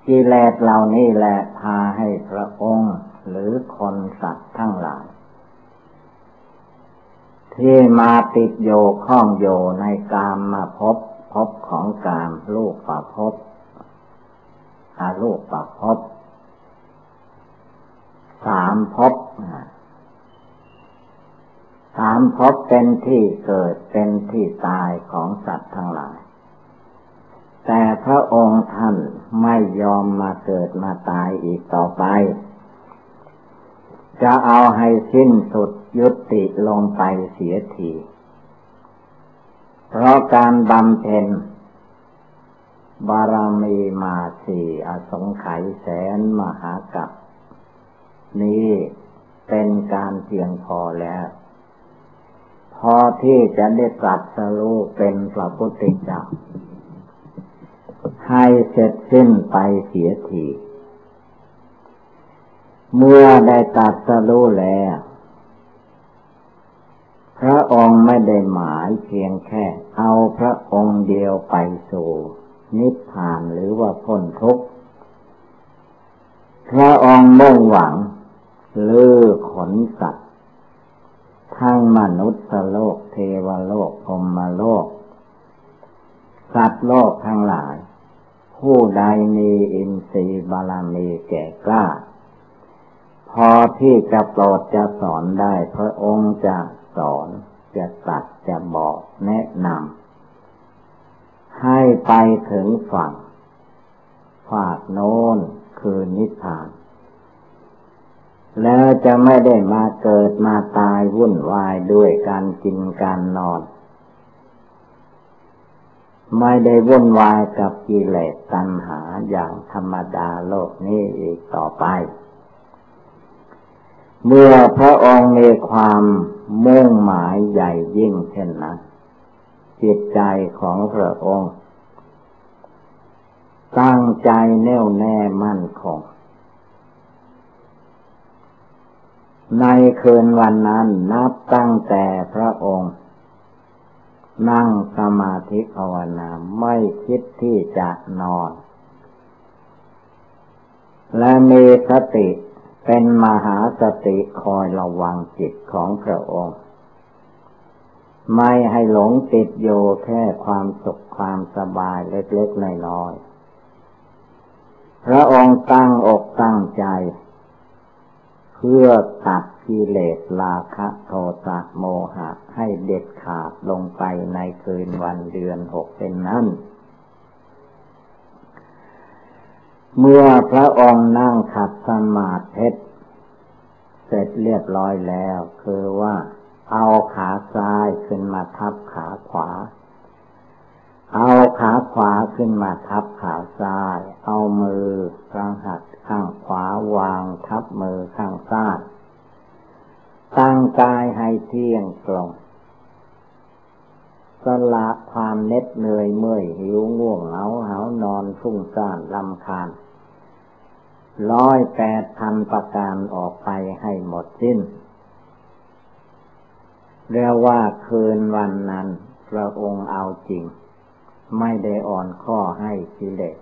กิเลสเหล่านี้แหละพาให้พระองค์หรือคนสัตว์ทั้งหลาย ที่มาติดโยข้องโยในกามมาพบพบของกามลูกปะพบอาลูกปะพบสามพบ สามพบเป็นที่เกิดเป็นที่ตายของสัตว์ทั้งหลาย แต่พระองค์ท่านไม่ยอมมาเกิดมาตายอีกต่อไป จะเอาให้สิ้นสุดยุติลงไปเสียที เพราะการบำเพ็ญบารมีมาสี่อสงไขยแสนมหากัปนี้เป็นการเพียงพอแล้ว พอที่จะได้ตรัสรู้เป็นพระพุทธเจ้าให้เสร็จสิ้นไปเสียที เมื่อได้ตัดสรู้แล้ว พระองค์ไม่ได้หมายเพียงแค่ เอาพระองค์เดียวไปสู่นิพพานหรือว่าพ้นทุกข์ พระองค์มุ่งหวัง ลือขนสัตว ทั้งมนุษย์โลก เทวโลกพรมโลก สัตว์โลกทั้งหลาย ผู้ใดมีอินทรีย์บารมีแก่กล้า พอที่จะโปรดจะสอนได้พระองค์จะสอนจะตัดจะบอกแนะนำให้ไปถึงฝั่งฝากโน้นคือนิพพาน แล้วจะไม่ได้มาเกิดมาตายวุ่นวายด้วยการกินการนอน ไม่ได้วุ่นวายกับกิเลสตัณหาอย่างธรรมดาโลกนี้อีกต่อไป เมื่อพระองค์มีความมุ่งหมายใหญ่ยิ่งเช่นนั้นจิตใจของพระองค์ ตั้งใจแน่วแน่มั่นคง ในคืนวันนั้นนับตั้งแต่พระองค์ นั่งสมาธิภาวนาไม่คิดที่จะนอน และมีสติเป็นมหาสติคอยระวังจิตของพระองค์ ไม่ให้หลงติดโยแค่ความสุขความสบายเล็กๆน้อยๆพระองค์ตั้งอกตั้งใจ เพื่อตัดกิเลสราคะโทสะโมหะ ให้เด็ดขาดลงไปในคืนวันเดือนหกเป็นนั้น เมื่อพระองค์นั่งขัดสมาธิเสร็จเรียบร้อยแล้ว คือว่าเอาขาซ้ายขึ้นมาทับขาขวา เอาขาขวาขึ้นมาทับขาซ้าย เอามือข้างหัดข้างขวาวางทับมือข้างซ้าย ตั้งกายให้เที่ยงตรงสละความเน็ดเหนื่อยเมื่อยหิวง่วงเหงาเหานอนฟุ้งซ่านลำคาญร้อยแปดพันประการออกไปให้หมดสิ้น เรียกว่าคืนวันนั้นพระองค์เอาจริง ไม่ได้อ่อนข้อให้กิเลส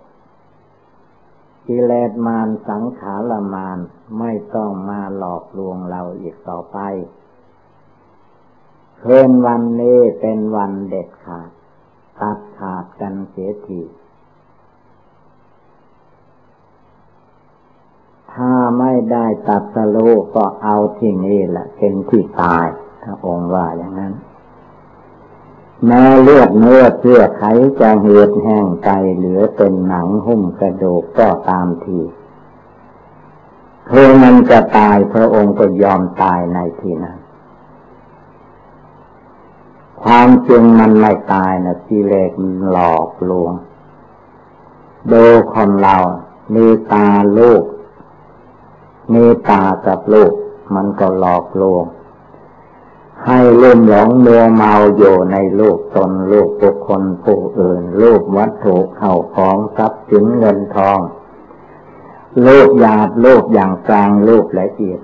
กิเลสมารสังขารมารไม่ต้องมาหลอกลวงเราอีกต่อไปเคืนวันนี้เป็นวันเด็ดขาด ตัดขาดกันเสียทีถ้าไม่ได้ตัดสโลก็เอาที่นี่แหละเป็นที่ตาย ถ้าองค์ว่าอย่างนั้น แม้เลือดเนื้อเชื่อไขจะเหือดแห้งใจเหลือเป็นหนังหุ้มกระดูกก็ตามทีเพื่อมันจะตายพระองค์ก็ยอมตายในที่นั้นความจริงมันไม่ตายนะกิเลสหลอกลวง โดคนเรามีตาลูกมีตากับลูกมันก็หลอกลวง ให้ลุ่มหลงมัวเมาอยู่ในโลกตนโลกบุคคลผู้อื่นโลกวัตถุเข้าของทรัพย์สินเงินทอง โลกหยาบโลกอย่างกลางโลกละเอียด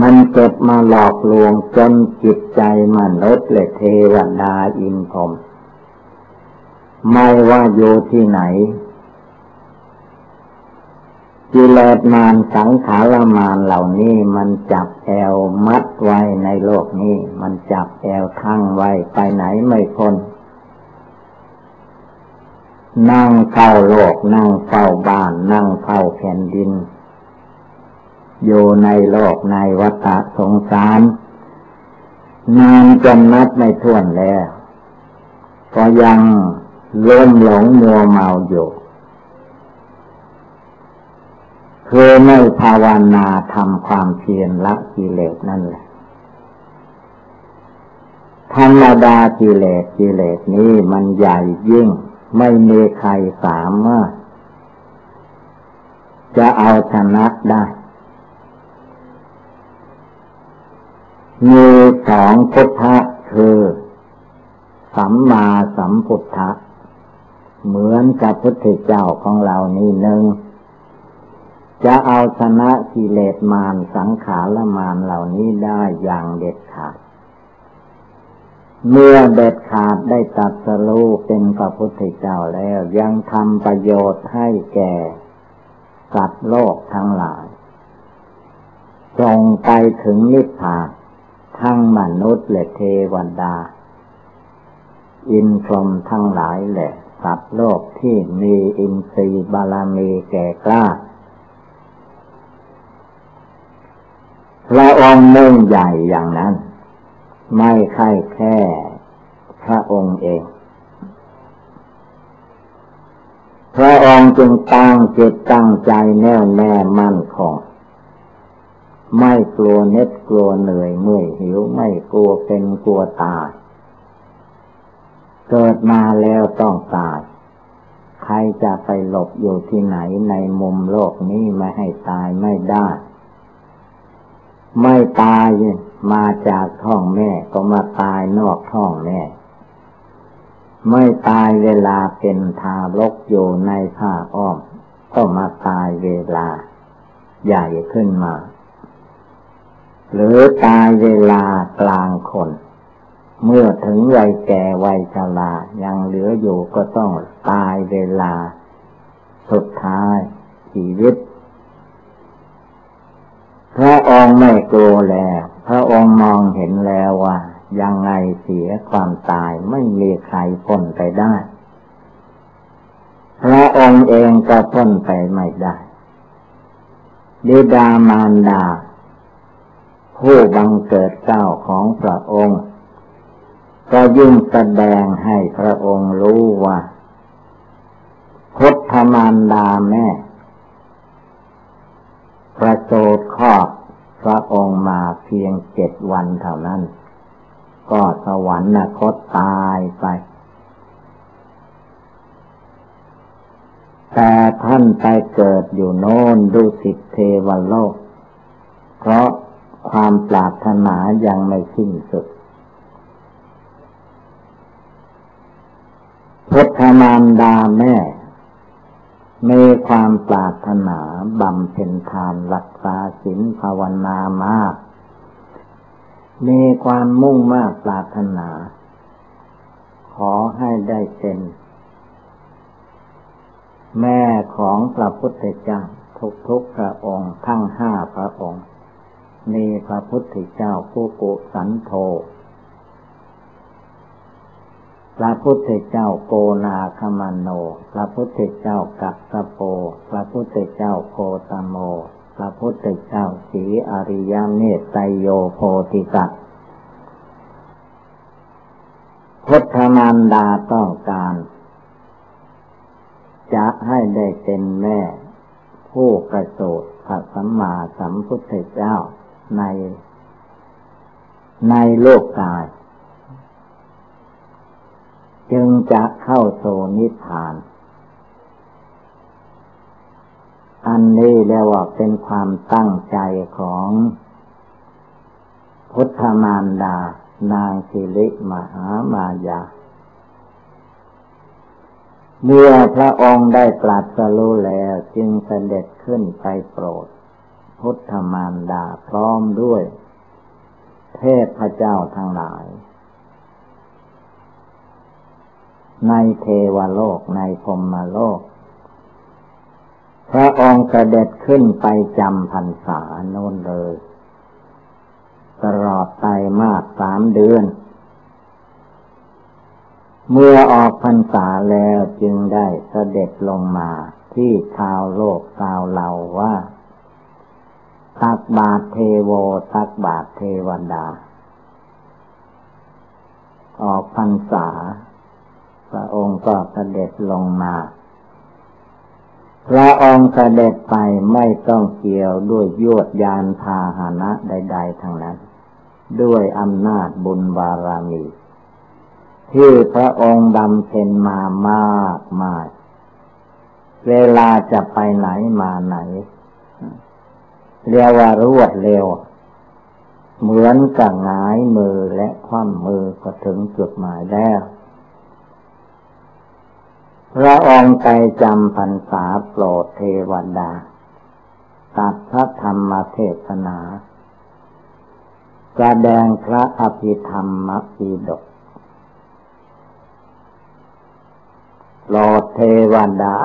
มันเก็บมาหลอกลวงจนจิตใจมนุษย์และเทวดาอินพรมไม่ว่าอยู่ที่ไหน กิเลสมารสังขารมารเหล่านี้มันจับแอวมัดไว้ในโลกนี้ มันจับแอวทั้งไว้ไปไหนไม่พ้นนั่งเฝ้าโลก นั่งเฝ้าบ้าน นั่งเฝ้าแผ่นดิน อยู่ในโลกในวัฏสงสาร นานจนนับไม่ถ้วนแล้ว ก็ยังล้มหลงมัวเมาอยู่ คือไม่ภาวนาทำความเพียรละกิเลสนั่นแหละธรรมดากิเลสกิเลสนี้มันใหญ่ยิ่ง ไม่มีใครสามารถ จะเอาชนะได้ มีสองพุทธะคือสัมมาสัมพุทธะเหมือนกับพุทธเจ้าของเรานี่หนึ่ง จะเอาชนะกิเลสมารสังขารมารเหล่านี้ได้อย่างเด็ดขาด เมื่อเด็ดขาดได้ตัดสรู้เป็นพระพุทธเจ้าแล้วยังทำประโยชน์ให้แก่สัตว์โลกทั้งหลายจงไปถึงนิพพานทั้งมนุษย์และเทวดา อินทรมทั้งหลายแหละ สัตว์โลกที่มีอินทรีย์บารมีแก่กล้า พระองค์มุ่งใหญ่อย่างนั้น ไม่ใช่แค่พระองค์เอง พระองค์จึงตั้งจิตตั้งใจแน่วแน่มั่นคงไม่กลัวเน็ดกลัวเหนื่อยเมื่อยหิวไม่กลัวเป็นกลัวตาย เกิดมาแล้วต้องตาย ใครจะไปหลบอยู่ที่ไหนในมุมโลกนี้ไม่ให้ตายไม่ได้ ไม่ตายมาจากท้องแม่ก็มาตายนอกท้องแม่ไม่ตายเวลาเป็นทารกอยู่ในผ้าอ้อม ก็มาตายเวลาใหญ่ขึ้นมา หรือตายเวลากลางคน เมื่อถึงวัยแก่วัยชรายังเหลืออยู่ก็ต้องตายเวลา สุดท้ายชีวิต พระองค์ไม่กลัวแล้ว พระองค์มองเห็นแล้วว่า ยังไงเสียความตายไม่มีใครพ้นไปได้ พระองค์เองก็พ้นไปไม่ได้ดิดามารดา ผู้บังเกิดเจ้าของพระองค์ ก็ยิ่งแสดงให้พระองค์รู้ว่าพุทธมารดาแม่ ประโจดครอบพระองค์มาเพียงเจ็ดวันเท่านั้น ก็สวรรคตตายไป แต่ท่านไปเกิดอยู่โน้นดูสิเทวโลก เพราะความปรารถนายังไม่สิ้นสุด พุทธมารดาแม่ มีความปรารถนาบำเพ็ญทานรักษาศีลภาวนามาก มีความมุ่งมากปรารถนา ขอให้ได้เป็น แม่ของพระพุทธเจ้าทุกทุกพระองค์ทั้งห้าพระองค์ มีพระพุทธเจ้าผู้กุสันโธ ระพุทธเจ้าโกนาคมโน พระพุทธเจ้ากัสสโป พระพุทธเจ้าโคตโม พระพุทธเจ้าสีอริยเมตไตโยโพธิสัตว์พุทธมารดาต้องการ จะให้ได้เป็นแม่ ผู้ประสูติพระสัมมาสัมพุทธเจ้าใน ในโลกกาย จึงจะเข้าโซนิพพาน อันนี้เรียกว่าเป็นความตั้งใจของพุทธมารดา นางสิริมหามายา เมื่อพระองค์ได้ตรัสรู้แล้วจึงเสด็จขึ้นไปโปรด พุทธมารดาพร้อมด้วย เทพเจ้าทั้งหลาย ในเทวโลกในพรมโลก พระองค์เสด็จขึ้นไปจำพรรษาโน่นเลย ตลอดไตมากสามเดือน เมื่อออกพรรษาแล้วจึงได้เสด็จลงมาที่ชาวโลกชาวเราว่า ตักบาทเทโวตักบาทเทวดา ออกพรรษา พระองค์ก็เสด็จลงมา พระองค์เสด็จไปไม่ต้องเกี่ยวด้วยยวดยานพาหนะใด ๆทั้งนั้น ด้วยอำนาจบุญบารามี ที่พระองค์ดำเพ็ญมามากมาย เวลาจะไปไหนมาไหน เรียกว่ารวดเร็วเหมือนกับงายมือและคว่ำมือก็ถึงจุดหมายแล้ว พระองค์ใจจำพรรษาโปรดเทวดา ตัดพระธรรมเทศนาแสดงพระอภิธรรมปีดกโปรดเทวดา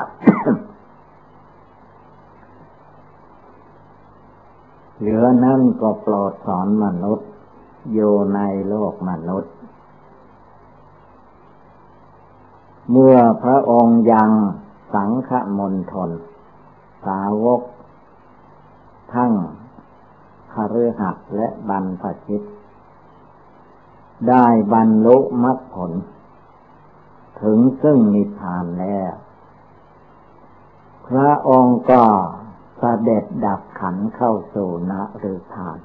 เหลือนั่นก็โปรดสอนมนุษย์ อยู่ในโลกมนุษย์ เมื่อพระองค์ยังสังฆมณฑลสาวก ทั้งคฤหัสและบรรพชิต ได้บรรลุมรรคผล ถึงซึ่งนิพพานแล้ว พระองค์ก็เสด็จดับขันเข้าสู่นหรือทาน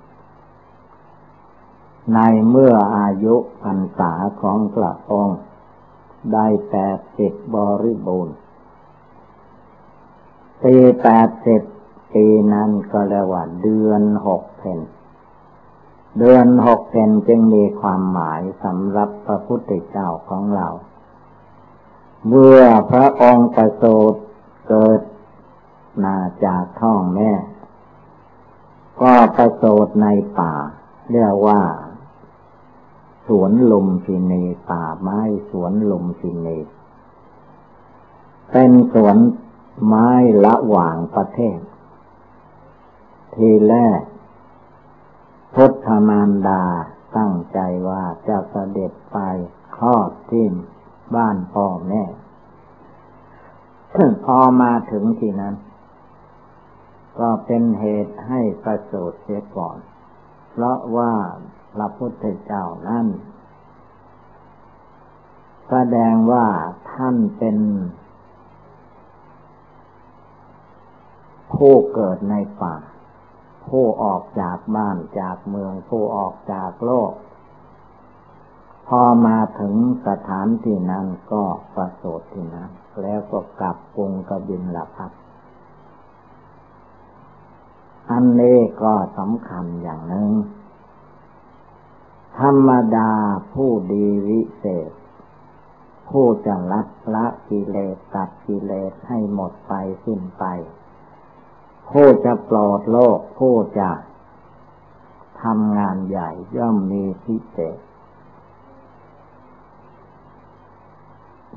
ในเมื่ออายุพรรษาของพระองค์ ได้แปดสิบบริบูรณ์ปีแปดสิบปีนั้นก็เรียกว่าเดือนหกเพนเดือนหกเพนจึงมีความหมายสำหรับพระพุทธเจ้าของเรา เมื่อพระองค์ประสูติเกิดมาจากท้องแม่ ก็ประสูติในป่า เรียกว่า สวนลมพินีป่าไม้สวนลมพินีเป็นสวนไม้ละหว่างประเทศ ทีแรกพุทธมารดาตั้งใจว่าจะเสด็จไปคลอดที่บ้านพ่อแม่พอมาถึงที่นั้น ก็เป็นเหตุให้ประสูติเสียก่อน เพราะว่า พระพุทธเจ้านั้น แสดงว่าท่านเป็น ผู้เกิดในป่า ผู้ออกจากบ้านจากเมือง ผู้ออกจากโลก พอมาถึงสถานที่นั้นก็ประสูติที่นั้น แล้วก็กลับกรุงกบินละพัดอันนี้ก็สำคัญอย่างหนึ่ง ธรรมดาผู้ดีวิเศษ ผู้จะลัดละกิเลสตัดกิเลสให้หมดไปสิ้นไป ผู้จะปลอดโลก ผู้จะทำงานใหญ่ย่อมมีพิเศษ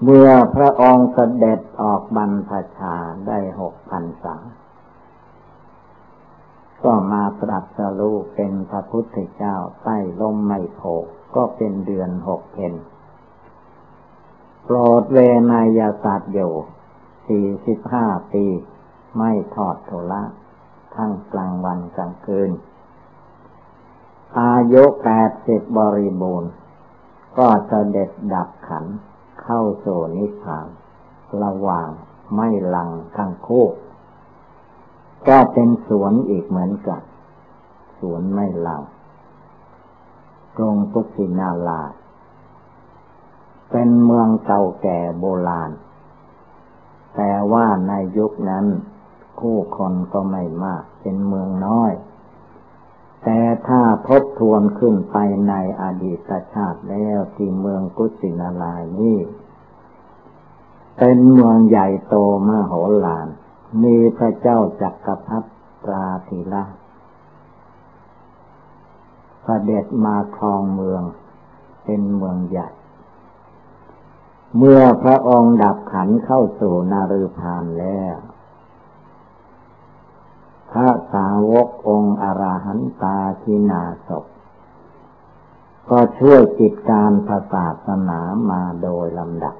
เมื่อพระองค์เสด็จออกบรรพชาได้หกพันสา ก็มาตรัสรู้เป็นพระพุทธเจ้าใต้ลมไม่โผก็เป็นเดือนหกเพนโปรดเวนายศาสตร์อยู่สี่สิบห้าปี ไม่ทอดโทละ ทั้งกลางวันกลางคืน อายุแปดสิบบริบูรณ์ ก็จะเด็ดดับขัน เข้าสู่นิพพาน ระหว่างไม่หลังทั้งคู่ ก็เป็นสวนอีกเหมือนกัน สวนไม่เล่ากรงพุทธินาลา เป็นเมืองเก่าแก่โบราณ แต่ว่าในยุคนั้นผู้คนก็ไม่มาก เป็นเมืองน้อย แต่ถ้าทบทวนขึ้นไปในอดีตชาติแล้วที่เมืองกุสินาลายนี้ เป็นเมืองใหญ่โตมโหฬาร มีพระเจ้าจักรพรรดิราธิราชเสด็จมาครองเมือง เป็นเมืองใหญ่ เมื่อพระองค์ดับขันเข้าสู่นารุพานแล้ว พระสาวกองค์อราหันตาทินาศพก็ช่วยกิจการศาสนามาโดยลำดับ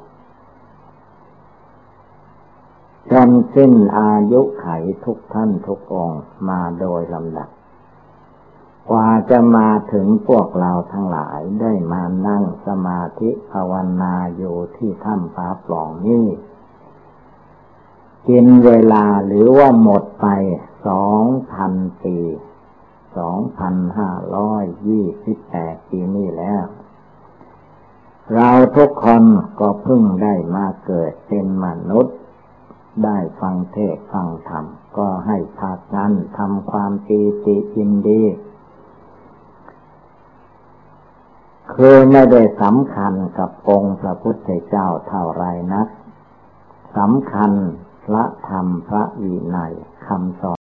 จนสิ้นอายุไขทุกท่านทุกองมาโดยลำดับ กว่าจะมาถึงพวกเราทั้งหลายได้มานั่งสมาธิภาวนาอยู่ที่ถ้ำฟ้าปล่องนี้กินเวลาหรือว่าหมดไปสองพันปีสองพันห้าร้อยยี่สิบแปดปีนี้แล้ว เราทุกคนก็เพิ่งได้มาเกิดเป็นมนุษย์ ได้ฟังเทศฟังธรรม ก็ให้พากันทำความปีติยินดี คือไม่ได้สำคัญกับองค์พระพุทธเจ้าเท่าไรนักสำคัญพระธรรมพระวินัยคำสอน